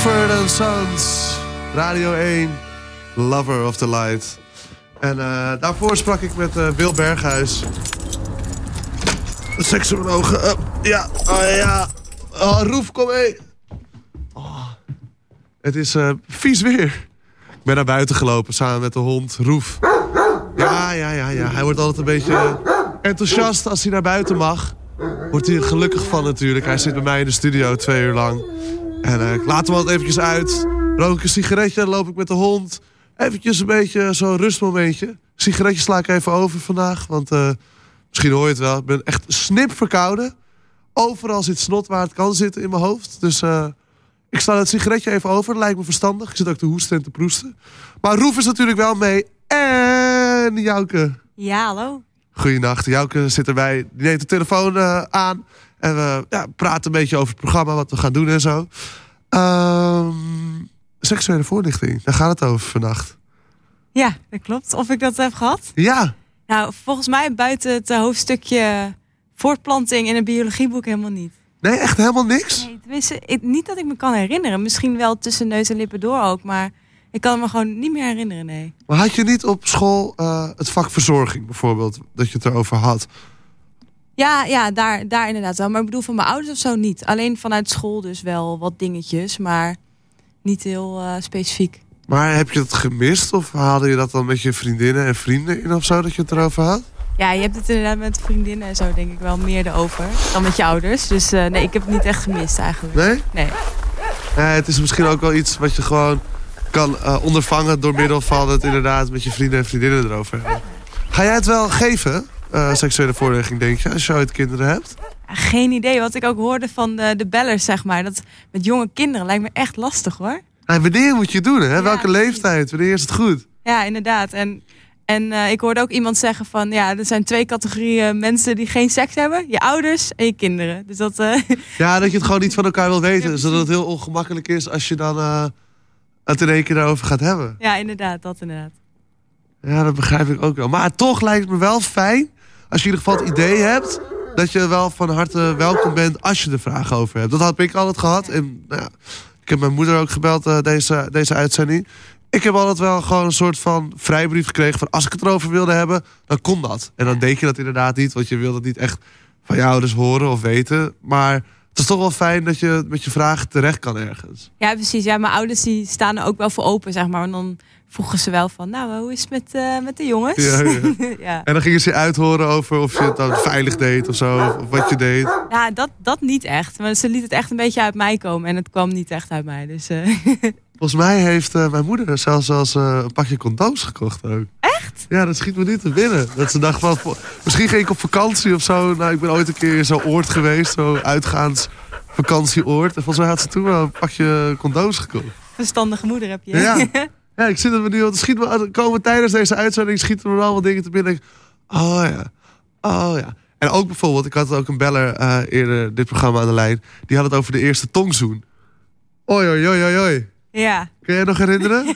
Sons, Radio 1, Lover of the Light. En eh, daarvoor sprak ik met eh Wil Berghuis. Seksuoloog. eh, ja, oh ja. Oh, Roef, kom mee. Oh, het is vies weer. Ik ben naar buiten gelopen samen met de hond Roef. Ja, ja, ja, ja. Hij wordt altijd een beetje enthousiast als hij naar buiten mag. Wordt hij gelukkig van natuurlijk. Hij zit bij mij in de studio twee uur lang. En eh, ik laat hem altijd eventjes uit. Rook ik een sigaretje, loop ik met de hond. Eventjes een beetje zo'n rustmomentje. Sigaretje sla ik even over vandaag. Want eh, misschien hoor je het wel. Ik ben echt snip verkouden. Overal zit snot waar het kan zitten in mijn hoofd. Dus eh, ik sla het sigaretje even over. Dat lijkt me verstandig. Ik zit ook te hoesten en te proesten. Maar Roef is natuurlijk wel mee. En Jouke. Ja, hallo. Goeienacht. Jouke zit erbij. Die neemt de telefoon aan. En we ja, praten een beetje over het programma, wat we gaan doen en zo. Ehm, seksuele voorlichting, daar gaat het over vannacht. Ja, dat klopt. Of ik dat heb gehad? Ja, Nou, volgens mij buiten het eh, hoofdstukje voortplanting in een biologieboek helemaal niet. nee, echt helemaal niks? Nee, tenminste, ik- niet dat ik me kan herinneren. Misschien wel tussen neus en lippen door ook, maar ik kan me gewoon niet meer herinneren, nee. Maar had je niet op school eh, het vak verzorging bijvoorbeeld, dat je het erover had? Ja, ja daar, daar inderdaad wel. Maar ik bedoel van mijn ouders of zo niet. Alleen vanuit school dus wel wat dingetjes, maar niet heel eh, specifiek. Maar heb je het gemist of haalde je dat dan met je vriendinnen en vrienden in of zo, dat je het erover had? Ja, je hebt het inderdaad met vriendinnen en zo denk ik wel meer erover dan met je ouders. Dus eh, nee, ik heb het niet echt gemist eigenlijk. Nee? Nee. Het is misschien ook wel iets wat je gewoon kan eh, ondervangen door middel van het inderdaad met je vrienden en vriendinnen erover hebben. Ga jij het wel geven, eh, seksuele voorlichting, denk je, als je ooit kinderen hebt? Geen idee. Wat ik ook hoorde van de, de bellers, zeg maar. Dat met jonge kinderen lijkt me echt lastig hoor. Nou, wanneer moet je het doen, hè? Welke leeftijd? Wanneer is het goed? Ja, inderdaad. En, en eh, ik hoorde ook iemand zeggen van... ja, er zijn twee categorieën mensen die geen seks hebben. Je ouders en je kinderen. Dus dat... eh, Ja, dat je het gewoon niet van elkaar wil weten. zodat het heel ongemakkelijk is als je dan eh, het in één keer daarover gaat hebben. ja, inderdaad. Dat inderdaad. Ja, dat begrijp ik ook wel. Maar toch lijkt het me wel fijn, als je in ieder geval het idee hebt... dat je wel van harte welkom bent als je er vragen over hebt. Dat had ik altijd gehad. Nou ik heb mijn moeder ook gebeld eh, deze, deze uitzending. Ik heb altijd wel gewoon een soort van vrijbrief gekregen... van als ik het erover wilde hebben, dan kon dat. En dan deed je dat inderdaad niet, want je wilde het niet echt van je ouders horen of weten. Maar het is toch wel fijn dat je met je vragen terecht kan ergens. Ja, precies. Ja, mijn ouders die staan er ook wel voor open, zeg maar. En dan vroegen ze wel van... nou, hoe is het met, eh, met de jongens? Ja, ja. ja. En dan gingen ze uithoren over of je het dan veilig deed of zo. Of wat je deed. Ja, dat, dat niet echt. Maar ze liet het echt een beetje uit mij komen. En het kwam niet echt uit mij. Dus, eh, Volgens mij heeft eh, mijn moeder zelfs eh, een pakje condooms gekocht ook. Echt? Ja, dat schiet me niet te binnen. Dat ze dacht van, misschien ging ik op vakantie of zo. Nou, ik ben ooit een keer in zo'n oord geweest, zo'n uitgaans vakantieoord. En volgens mij had ze toen wel een pakje condooms gekocht. verstandige moeder heb je. Ja. Ja, ik zit er nu, want het schiet me, er komen tijdens deze uitzending schieten me allemaal dingen te binnen. Oh ja, oh ja. En ook bijvoorbeeld, ik had ook een beller eh, eerder dit programma aan de lijn. Die had het over de eerste tongzoen. Oi, oi, oi, oi, oi. ja. Kun jij nog herinneren?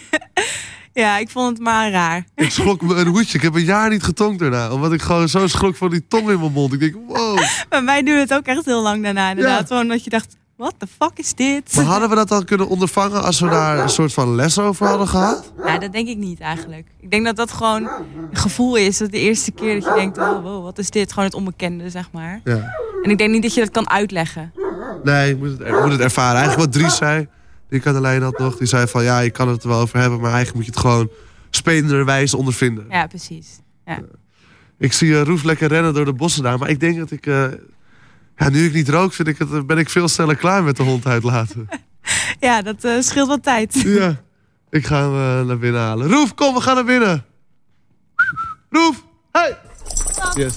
ja, ik vond het maar raar. Ik schrok me een hoedje. Ik heb een jaar niet getongd daarna. Omdat ik gewoon zo schrok van die tong in mijn mond. Ik denk, wow. Maar mij duurde het ook echt heel lang daarna. Inderdaad, gewoon dat je dacht, wat the fuck is dit? Maar hadden we dat dan kunnen ondervangen als we daar een soort van les over hadden gehad? Ja, dat denk ik niet eigenlijk. Ik denk dat dat gewoon een gevoel is. Dat de eerste keer dat je denkt, oh wow, wat is dit? Gewoon het onbekende, zeg maar. Ja. En ik denk niet dat je dat kan uitleggen. Nee, ik moet het, ik moet het ervaren. Eigenlijk wat Dries zei, die ik aan de lijn had nog. Die zei van, ja, je kan het er wel over hebben. Maar eigenlijk moet je het gewoon spelenderwijs ondervinden. Ja, precies. Ja. Ik zie eh, Roef lekker rennen door de bossen daar. Maar ik denk dat ik... eh, ja, nu ik niet rook, vind ik het, ben ik veel sneller klaar met de hond uitlaten. Ja, dat eh, scheelt wat tijd. Ja. Ik ga hem eh, naar binnen halen. Roef, kom, we gaan naar binnen. Roef, hey! Yes.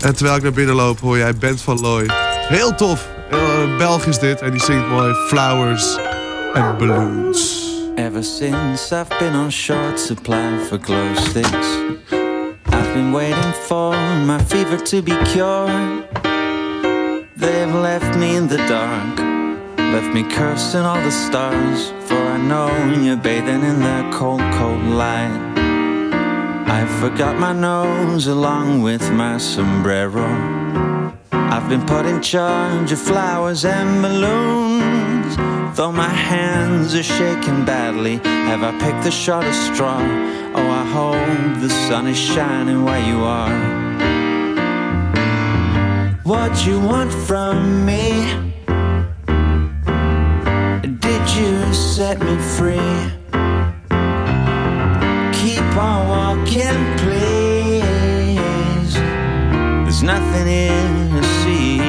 En terwijl ik naar binnen loop, hoor jij Bent van Looy. Heel tof. Heel, Een Belg is dit en die zingt mooi Flowers and Balloons. Ever since I've been on short supply for glow sticks, I've been waiting for my fever to be cured. They've left me in the dark, left me cursing all the stars, for I know you're bathing in their cold, cold light. I forgot my nose along with my sombrero. I've been put in charge of flowers and balloons Though my hands are shaking badly, have I picked the shortest straw? Oh, I hope the sun is shining where you are. What you want from me? Did you set me free? Keep on walking, please. There's nothing in the sea.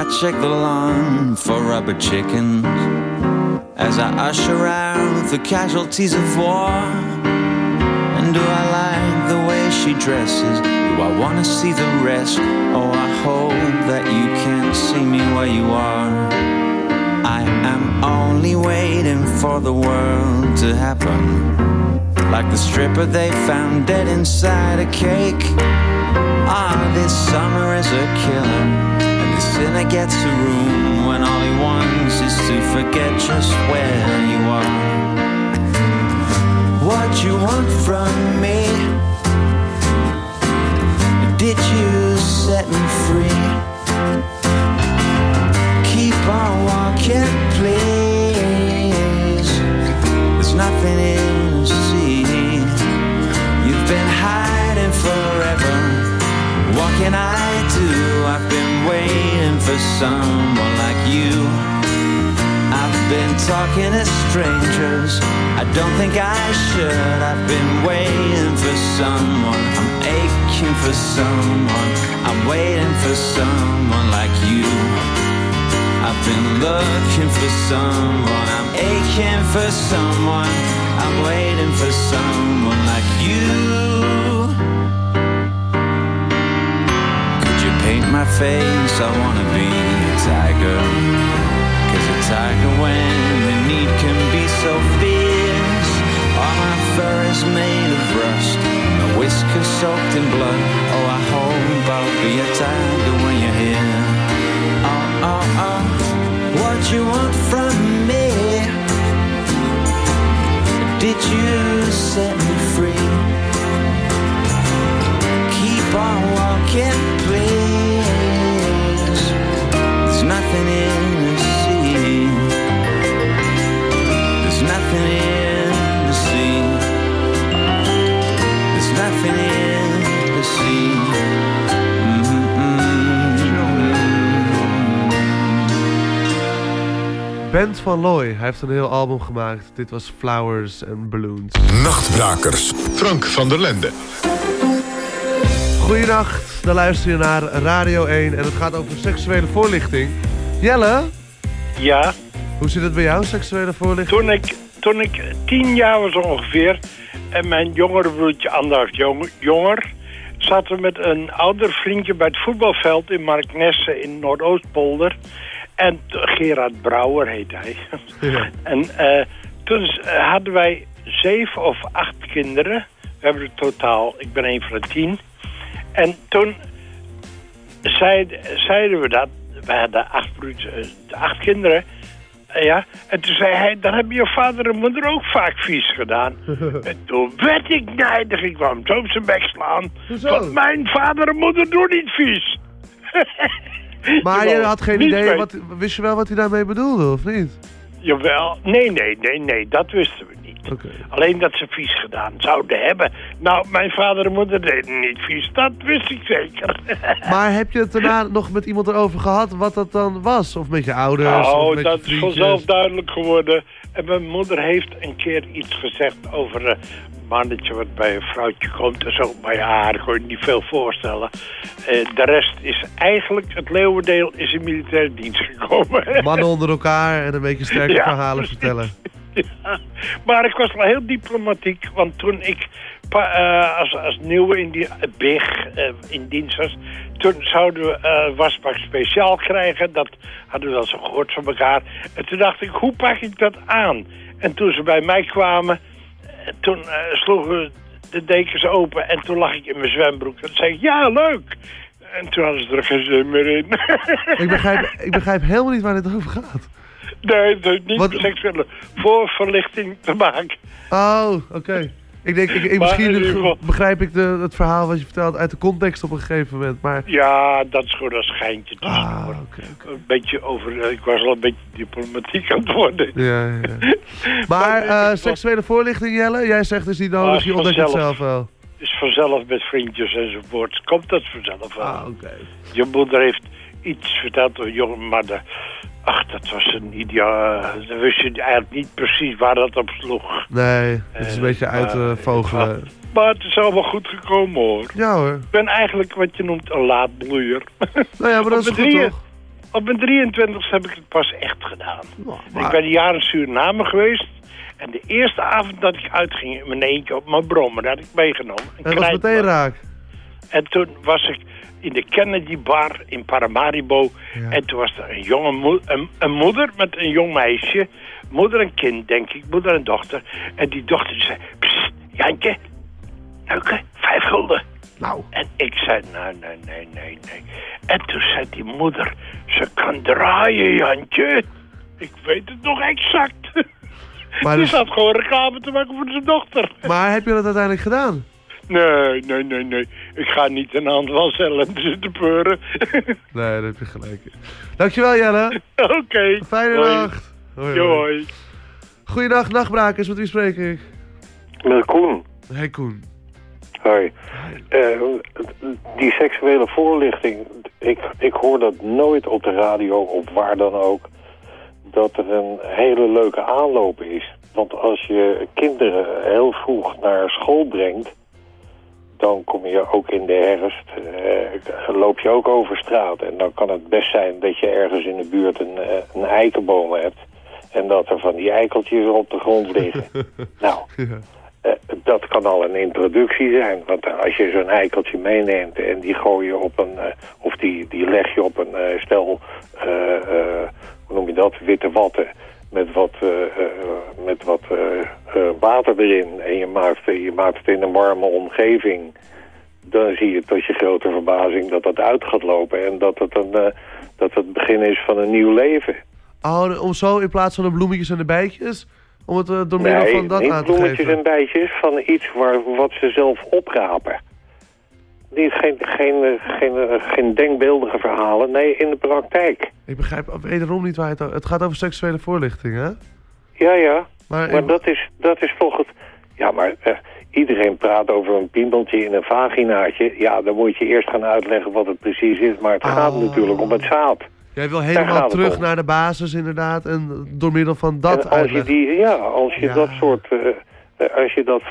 I check the lawn for rubber chickens as I usher out the casualties of war. Do I like the way she dresses? Do I wanna see the rest? Oh, I hope that you can see me where you are. I am only waiting for the world to happen. Like the stripper they found dead inside a cake. Ah, this summer is a killer. And the sinner gets a room when all he wants is to forget just where you are. What you want from me? Did you set me free? Keep on walking, please. There's nothing in the sea. You've been hiding forever. What can I do? I've been waiting for someone like you. Been talking to strangers. I don't think I should. I've been waiting for someone. I'm aching for someone. I'm waiting for someone like you. I've been looking for someone. I'm aching for someone. I'm waiting for someone like you. Could you paint my face? I wanna be a tiger. Cause a tiger when the need can be so fierce. All my fur is made of rust. My whiskers soaked in blood. Oh, I hope I'll be a tiger when you're here. Oh, oh, oh. What you want from me? Did you set me free? Keep on walking, please. Bent van Looy, hij heeft een heel album gemaakt. Dit was Flowers and Balloons. Nachtbrakers. Frank van der Lende. Goedenacht, dan luister je naar Radio 1 en het gaat over seksuele voorlichting. Jelle? Ja. Hoe zit het bij jou, seksuele voorlichting? Toen ik, toen ik tien jaar was ongeveer en mijn jongere broertje anderhalf jong, jonger... zaten we met een ouder vriendje bij het voetbalveld in Marknesse in Noordoostpolder. En Gerard Brouwer heet hij. En eh, toen hadden wij zeven of acht kinderen. We hebben er totaal, ik ben een van de tien. En toen zeiden, zeiden we dat. We hadden acht, broers, eh, acht kinderen. Eh, ja. En toen zei hij, dan hebben je vader en moeder ook vaak vies gedaan. en toen werd ik nijdig. Ik kwam zo op zijn bek slaan. Want mijn vader en moeder doen niet vies. Maar je had geen idee, wat, wist je wel wat hij daarmee bedoelde, of niet? Jawel. Nee, nee, nee, nee. Dat wisten we niet. Alleen dat ze vies gedaan zouden hebben. Nou, mijn vader en moeder deden niet vies. Dat wist ik zeker. Maar heb je het daarna nog met iemand erover gehad wat dat dan was? Of met je ouders? of Nou, met dat is vanzelf duidelijk geworden. En mijn moeder heeft een keer iets gezegd over een mannetje wat bij een vrouwtje komt en zo. Maar ja, daar kon je niet veel voorstellen. Eh, de rest is eigenlijk, het leeuwendeel is in militaire dienst gekomen. Mannen onder elkaar en een beetje sterke Ja. verhalen vertellen. Ja, maar ik was wel heel diplomatiek, want toen ik eh, als, als nieuwe in die eh, BIG in dienst was, toen zouden we eh wasbak speciaal krijgen. Dat hadden we wel zo gehoord van elkaar. En toen dacht ik, hoe pak ik dat aan? En toen ze bij mij kwamen, toen eh, sloegen we de dekens open en toen lag ik in mijn zwembroek. En zei ik, ja, leuk. En toen hadden ze er geen zin meer in. Ik begrijp, ik begrijp helemaal niet waar dit over gaat. Nee, het heeft niet met seksuele voorverlichting te maken. Oh, oké. Ik denk, ik, ik- Maar misschien geval- begrijp ik de, het verhaal wat je vertelt uit de context op een gegeven moment. Maar Ja, dat is gewoon een schijntje. Ah, tussendoor. Een beetje over... eh, Ik was al een beetje diplomatiek aan het worden. Ja, ja. Maar eh, seksuele voorlichting, Jelle? Jij zegt is die nodig, Ah, je ontdekt het zelf wel. is vanzelf met vriendjes enzovoort. Komt dat vanzelf wel. Ah, oké. Je moeder heeft iets verteld over jongen, maar de, ach, dat was een ideaal. Dan wist je eigenlijk niet precies waar dat op sloeg. Nee, het is een Eh, beetje uit maar- vogelen. Maar het is allemaal goed gekomen hoor. Ja hoor. Ik ben eigenlijk wat je noemt een laadbloeier. Nou ja, maar dat is Op goed mijn drieën- toch? Op mijn 23 heb ik het pas echt gedaan. maar- Ik ben een jaar in Suriname geweest. En de eerste avond dat ik uitging in mijn eentje op mijn brommer, dat had ik meegenomen. Een Dat was meteen raak. En toen was ik in de Kennedy Bar in Paramaribo. En toen was er een jonge een, een moeder met een jong meisje. Moeder en kind, denk ik. Moeder en dochter. En die dochter zei... Psst, Jantje. Neuke, vijf gulden. Nou. En ik zei, nee, nee, nee, nee, nee. En toen zei die moeder... Ze kan draaien, Jantje. Ik weet het nog exact. Maar die dus- zat gewoon reclame te maken voor zijn dochter. Maar heb je dat uiteindelijk gedaan? Nee, nee, nee, nee. Ik ga niet een hand van zelf zitten peuren. Nee, daar heb je gelijk. Dankjewel Jelle. Oké. Fijne Hoi. nacht. Hoi. hoi. Goeiedag, nachtbrakers. Met wie spreek ik? Met Koen. Hey Koen. Hoi. Eh, die seksuele voorlichting, ik, ik hoor dat nooit op de radio of waar dan ook, dat er een hele leuke aanloop is. Want als je kinderen heel vroeg naar school brengt, dan kom je ook in de herfst, eh, loop je ook over straat. En dan kan het best zijn dat je ergens in de buurt een, eh, een eikenboom hebt. En dat er van die eikeltjes op de grond liggen. nou, eh, dat kan al een introductie zijn. Want als je zo'n eikeltje meeneemt en die gooi je op een... of die, die leg je op een stel... hoe noem je dat? Witte watten. Met wat, eh, eh, met wat eh, water erin. En je maakt, je maakt het in een warme omgeving. Dan zie je tot je grote verbazing dat dat uit gaat lopen. En dat het, een, dat het begin is van een nieuw leven. Oh, om zo in plaats van de bloemetjes en de bijtjes, om het door middel Nee, van dat aan te bloemetjes geven. en bijtjes van iets waar, wat ze zelf oprapen. Niet, geen, geen, geen, geen denkbeeldige verhalen, nee, in de praktijk. Ik begrijp wederom niet waar het over... Het gaat over seksuele voorlichting, hè? Ja, ja, Maar, maar, dat, is, dat is het... Ja, maar eh, iedereen praat over een piemeltje in een vaginaatje. Ja, dan moet je eerst gaan uitleggen wat het precies is. Maar het gaat Oh. natuurlijk om het zaad. Jij wil helemaal gaat terug naar de basis inderdaad en door middel van dat en als je die, ja, als je Ja. dat soort, eh, eh, als je dat,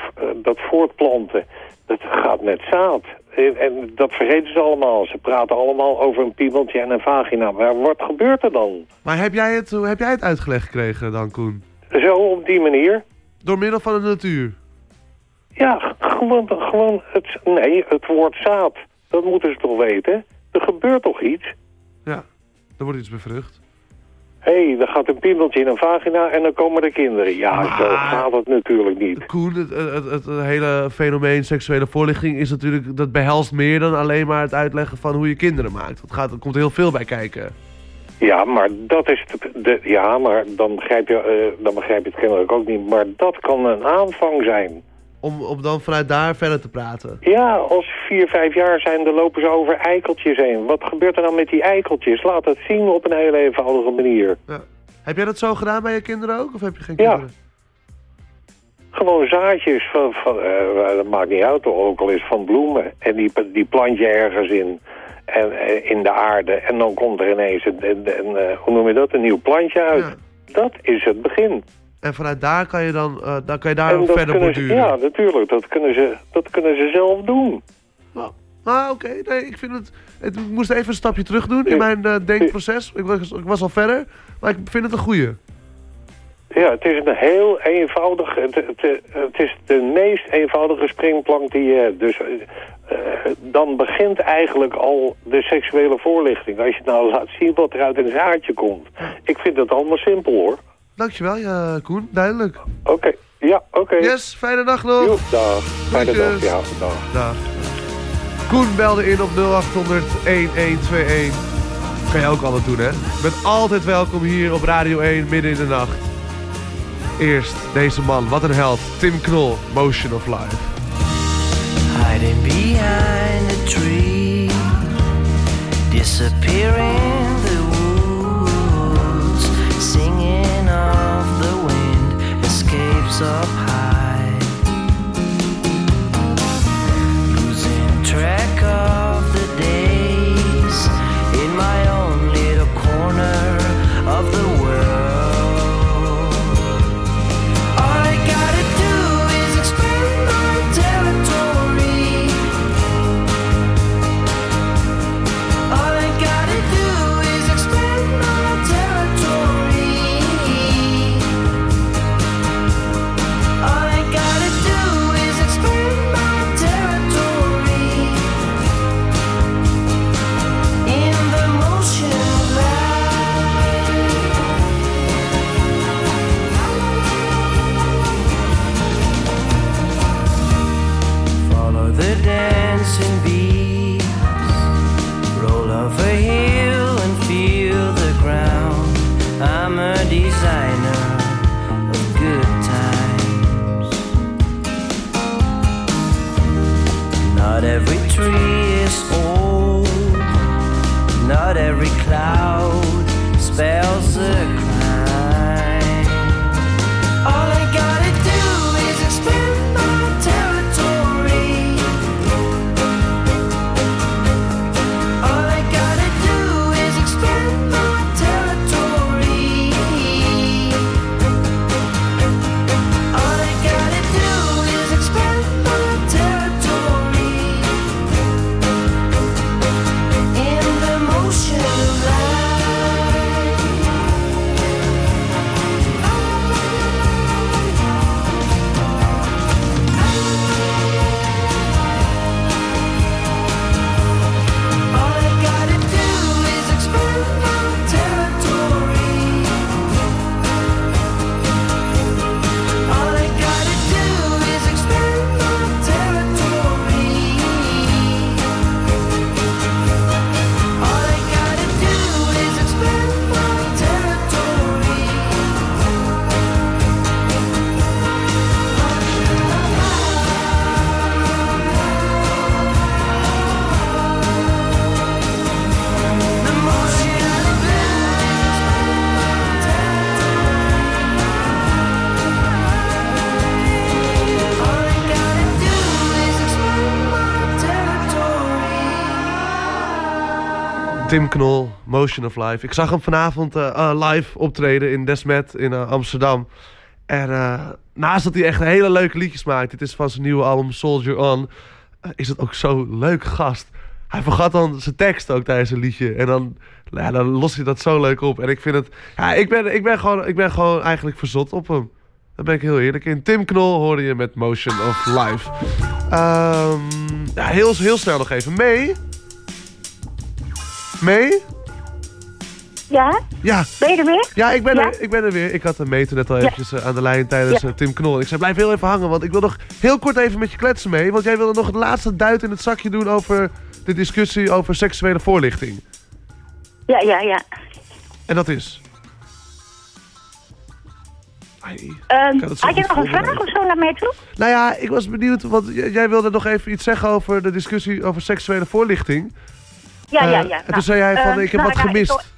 dat voortplanten, dat gaat met zaad. En, en dat vergeten ze allemaal. Ze praten allemaal over een piemeltje en een vagina. Maar wat gebeurt er dan? Maar heb jij, het, heb jij het uitgelegd gekregen dan, Koen? Zo op die manier? Door middel van de natuur? Ja, gewoon, gewoon het, nee, het woord zaad. Dat moeten ze toch weten? Er gebeurt toch iets? Ja, er wordt iets bevrucht. Hé, hey, er gaat een piemeltje in een vagina en dan komen er kinderen. Ja, zo gaat het natuurlijk niet. Koen, het, het, het, hele fenomeen seksuele voorlichting is natuurlijk... Dat behelst meer dan alleen maar het uitleggen van hoe je kinderen maakt. Het gaat, er komt heel veel bij kijken. Ja, maar dat is... De, de- ja, maar dan begrijp, je, eh, dan begrijp je het kennelijk ook niet. Maar dat kan een aanvang zijn. Om, om dan vanuit daar verder te praten. Ja, als ze vier, vijf jaar zijn, dan lopen ze over eikeltjes heen. Wat gebeurt er dan met die eikeltjes? Laat het zien op een hele eenvoudige manier. Heb jij dat zo gedaan bij je kinderen ook? Of heb je geen Ja. kinderen? Gewoon zaadjes van, van eh, dat maakt niet uit, ook al is van bloemen. En die, die plant je ergens in, en, eh, in de aarde. En dan komt er ineens, een, een, een, eh, hoe noem je dat, een nieuw plantje uit. Dat is het begin. En vanuit daar kan je dan, eh, dan kan je daar dat verder ze, borduren. Ja, natuurlijk. Dat kunnen ze, dat kunnen ze zelf doen. Ah, oké. Nee, ik vind het... het- Ik moest even een stapje terug doen in mijn eh, denkproces. Ik was, ik was al verder, maar ik vind het een goeie. Ja, het is een heel eenvoudig... Het, het, het is de meest eenvoudige springplank die je hebt. Dus eh, dan begint eigenlijk al de seksuele voorlichting. Als je nou laat zien wat er uit een zaadje komt. Ik vind het allemaal simpel hoor. Dankjewel, ja, Koen. Duidelijk. Oké, ja, oké. Yes, fijne dag nog. Jo, dag. Fijne dag, ja, dag. Dag. Koen belde in op 0800 1121. Kan je ook altijd doen, hè? Je bent altijd welkom hier op Radio 1 midden in de nacht. Eerst deze man, wat een held. Tim Knol, Motion of Life. Hiding behind a tree, disappearing the woods, singing of the wind, escapes up high, Tim Knol, Motion of Life. Ik zag hem vanavond eh, eh, live optreden in Desmet in eh, Amsterdam. En naast dat hij echt hele leuke liedjes maakt, dit is van zijn nieuwe album Soldier On, is het ook zo leuk gast. Hij vergat dan zijn tekst ook tijdens een liedje. En dan, ja, dan lost hij dat zo leuk op. En ik vind het. Ja, ik ben, ik ben, gewoon, ik ben gewoon eigenlijk verzot op hem. Daar ben ik heel eerlijk in. Tim Knol hoorde je met Motion of Life. Ehm, ja, heel, heel snel nog even. Mee? Mee? Ja? Ja. Ben je er weer? Ja, ik ben, Ja? Er, ik ben er weer. Ik had een meter net al eventjes eh, aan de lijn tijdens Ja. eh, Tim Knol. Ik zei, blijf heel even hangen, want ik wil nog heel kort even met je kletsen mee. Want jij wilde nog het laatste duit in het zakje doen over de discussie over seksuele voorlichting. Ja, ja, ja. En dat is... Ik had je nog een vraag of zo naar mij toe? Nou ja, ik was benieuwd, want jij wilde nog even iets zeggen over de discussie over seksuele voorlichting. Ja, ja, Eh, ja. en toen zei jij van, ehm, ik heb nou wat ja, gemist.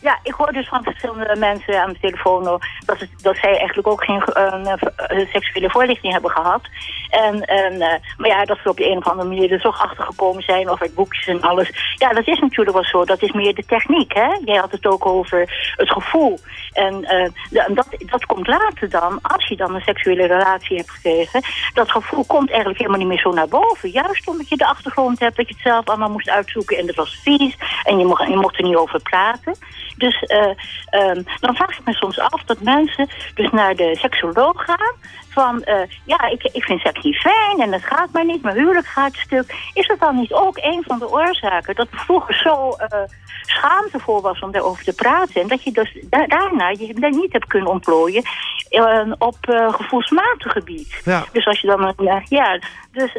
Ja, ik hoor dus van verschillende mensen aan de telefoon dat, het, dat zij eigenlijk ook geen eh, eh, seksuele voorlichting hebben gehad. En, en, eh, maar ja, dat ze op de een of andere manier er toch achter gekomen zijn, of uit boekjes en alles. Ja, dat is natuurlijk wel zo. Dat is meer de techniek, hè? Jij had het ook over het gevoel. En eh, en dat, dat komt later dan, als je dan een seksuele relatie hebt gekregen. Dat gevoel komt eigenlijk helemaal niet meer zo naar boven. Juist omdat je de achtergrond hebt, dat je het zelf allemaal moest uitzoeken en dat was vies. En je mocht, je mocht er niet over praten. Dus eh, ehm, dan vraag ik me soms af dat mensen dus naar de seksoloog gaan. Van, eh, ja, ik, ik vind seks niet fijn en het gaat maar niet, mijn huwelijk gaat stuk. Is dat dan niet ook een van de oorzaken dat er vroeger zo eh, schaamte voor was om daarover te praten? En dat je dus da- daarna je daar niet hebt kunnen ontplooien eh, op gevoelsmatig gebied. Ja. Dus als je dan een, ja, dus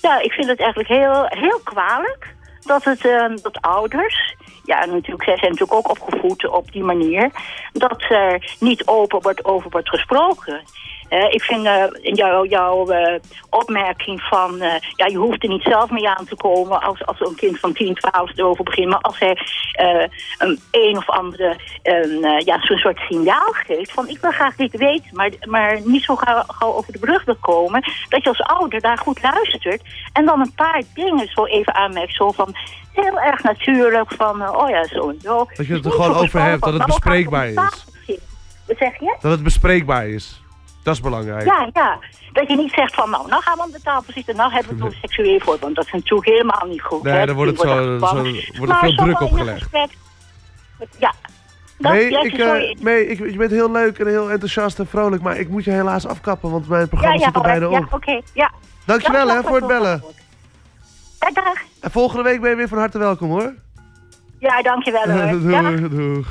ja, ik vind het eigenlijk heel, heel kwalijk dat, het, dat ouders, ja natuurlijk, zij zijn natuurlijk ook opgevoed op die manier, dat er niet open wordt, over wordt gesproken. Eh, ik vind eh, jou- jouw eh, opmerking van, ja, je hoeft er niet zelf mee aan te komen als, als een kind van 10, 12 erover begint. Maar als hij een, een of andere, ja, zo'n soort signaal geeft van ik wil graag dit weten, maar, maar niet zo gauw, gauw over de brug wil komen, dat je als ouder daar goed luistert en dan een paar dingen zo even aanmerkt, zo van heel erg natuurlijk van, oh ja, zo en zo. Dat je het er gewoon over hebt, dat het bespreekbaar is. Wat zeg je? Dat het bespreekbaar is. Dat is belangrijk. Ja, ja. Dat je niet zegt van, nou, nou gaan we aan de tafel zitten, nou hebben we het over seksueel voorbeeld. Dat is natuurlijk helemaal niet goed. Nee, hè. dan wordt het zo- zo- wordt veel druk wel op in een gelegd. gesprek- Ja. Dat, Nee, ja, ik, nee ik, je bent heel leuk en heel enthousiast en vrolijk, maar ik moet je helaas afkappen, want mijn ja, programma ja, zit er bijna ja, op. oké, ja. Dankjewel Ja, hè, voor het bellen. Ja, dag. En volgende week ben je weer van harte welkom hoor. Ja, dankjewel hoor. Ja. doeg, doeg.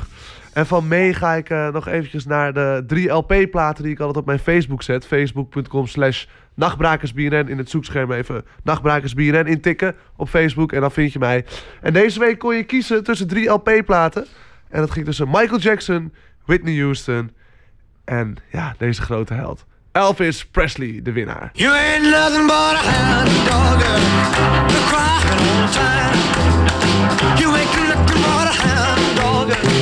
En van mee ga ik eh, nog eventjes naar de drie LP-platen die ik altijd op mijn Facebook zet. Facebook.com slash nachtbrakersbnn. In het zoekscherm even nachtbrakersbnn intikken op Facebook en dan vind je mij. En deze week kon je kiezen tussen drie LP-platen. En dat ging tussen Michael Jackson, Whitney Houston en ja, deze grote held. Elvis Presley, de winnaar. You ain't nothing but a hound dog, crying all time. You ain't nothing but a hound dog,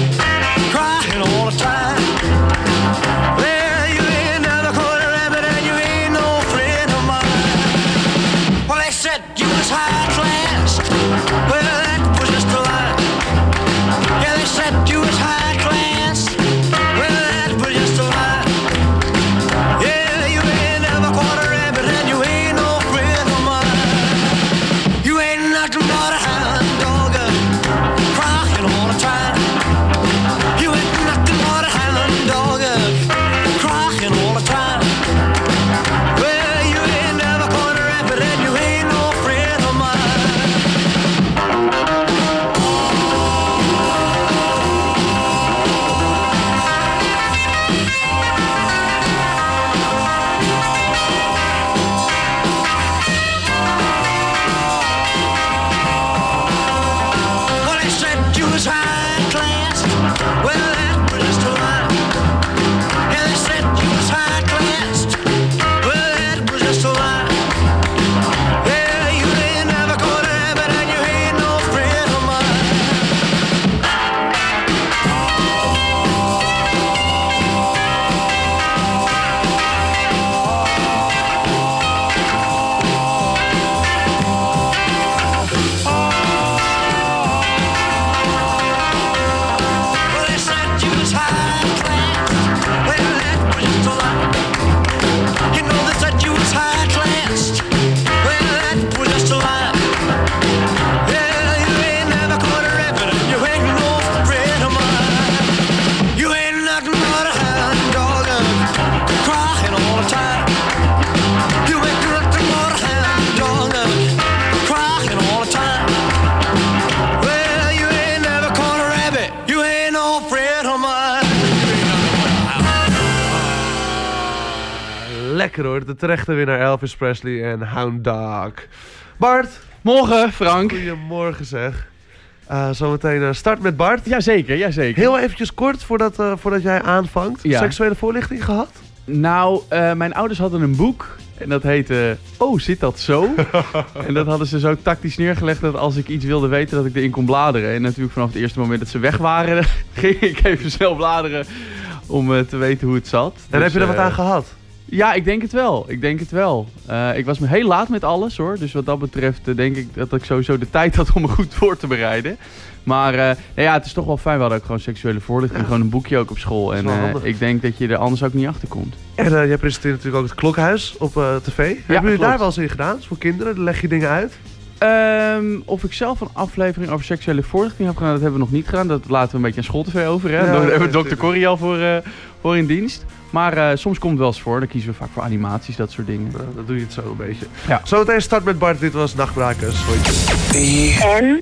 Lekker hoor, de terechte winnaar Elvis Presley en Hound Dog. Bart. Morgen, Frank. Goedemorgen zeg. Eh, zometeen eh, start met Bart. Jazeker, jazeker. Heel eventjes kort voordat, eh, voordat jij aanvangt. Ja. Seksuele voorlichting gehad? Nou, mijn ouders hadden een boek. En dat heette Oh, zit dat zo? en dat hadden ze zo tactisch neergelegd dat als ik iets wilde weten dat ik erin kon bladeren. En natuurlijk vanaf het eerste moment dat ze weg waren, ging ik even snel bladeren om te weten hoe het zat. En heb je er Dus, wat aan eh, gehad? Ja, ik denk het wel. Ik denk het wel. Eh, ik was me heel laat met alles hoor. Dus wat dat betreft eh, denk ik dat ik sowieso de tijd had om me goed voor te bereiden. Maar eh, nou ja, het is toch wel fijn. We hadden ook gewoon seksuele voorlichting. Gewoon een boekje ook op school. En ik denk dat je er anders ook niet achter komt. En jij presenteert natuurlijk ook het Klokhuis op tv. Hebben jullie daar wel eens in gedaan? Voor kinderen, dan leg je dingen uit. Ehm, of ik zelf een aflevering over seksuele voorlichting heb gedaan, dat hebben we nog niet gedaan. Dat laten we een beetje aan schooltv over. Hè? Ja, Daar hebben we dokter. Corrie al voor, voor in dienst. Maar eh, soms komt het wel eens voor. Dan kiezen we vaak voor animaties, dat soort dingen. Nou, dan doe je het zo een beetje. Ja. Zometeen start met Bart. Dit was Nachtbrakers. Hoi. En?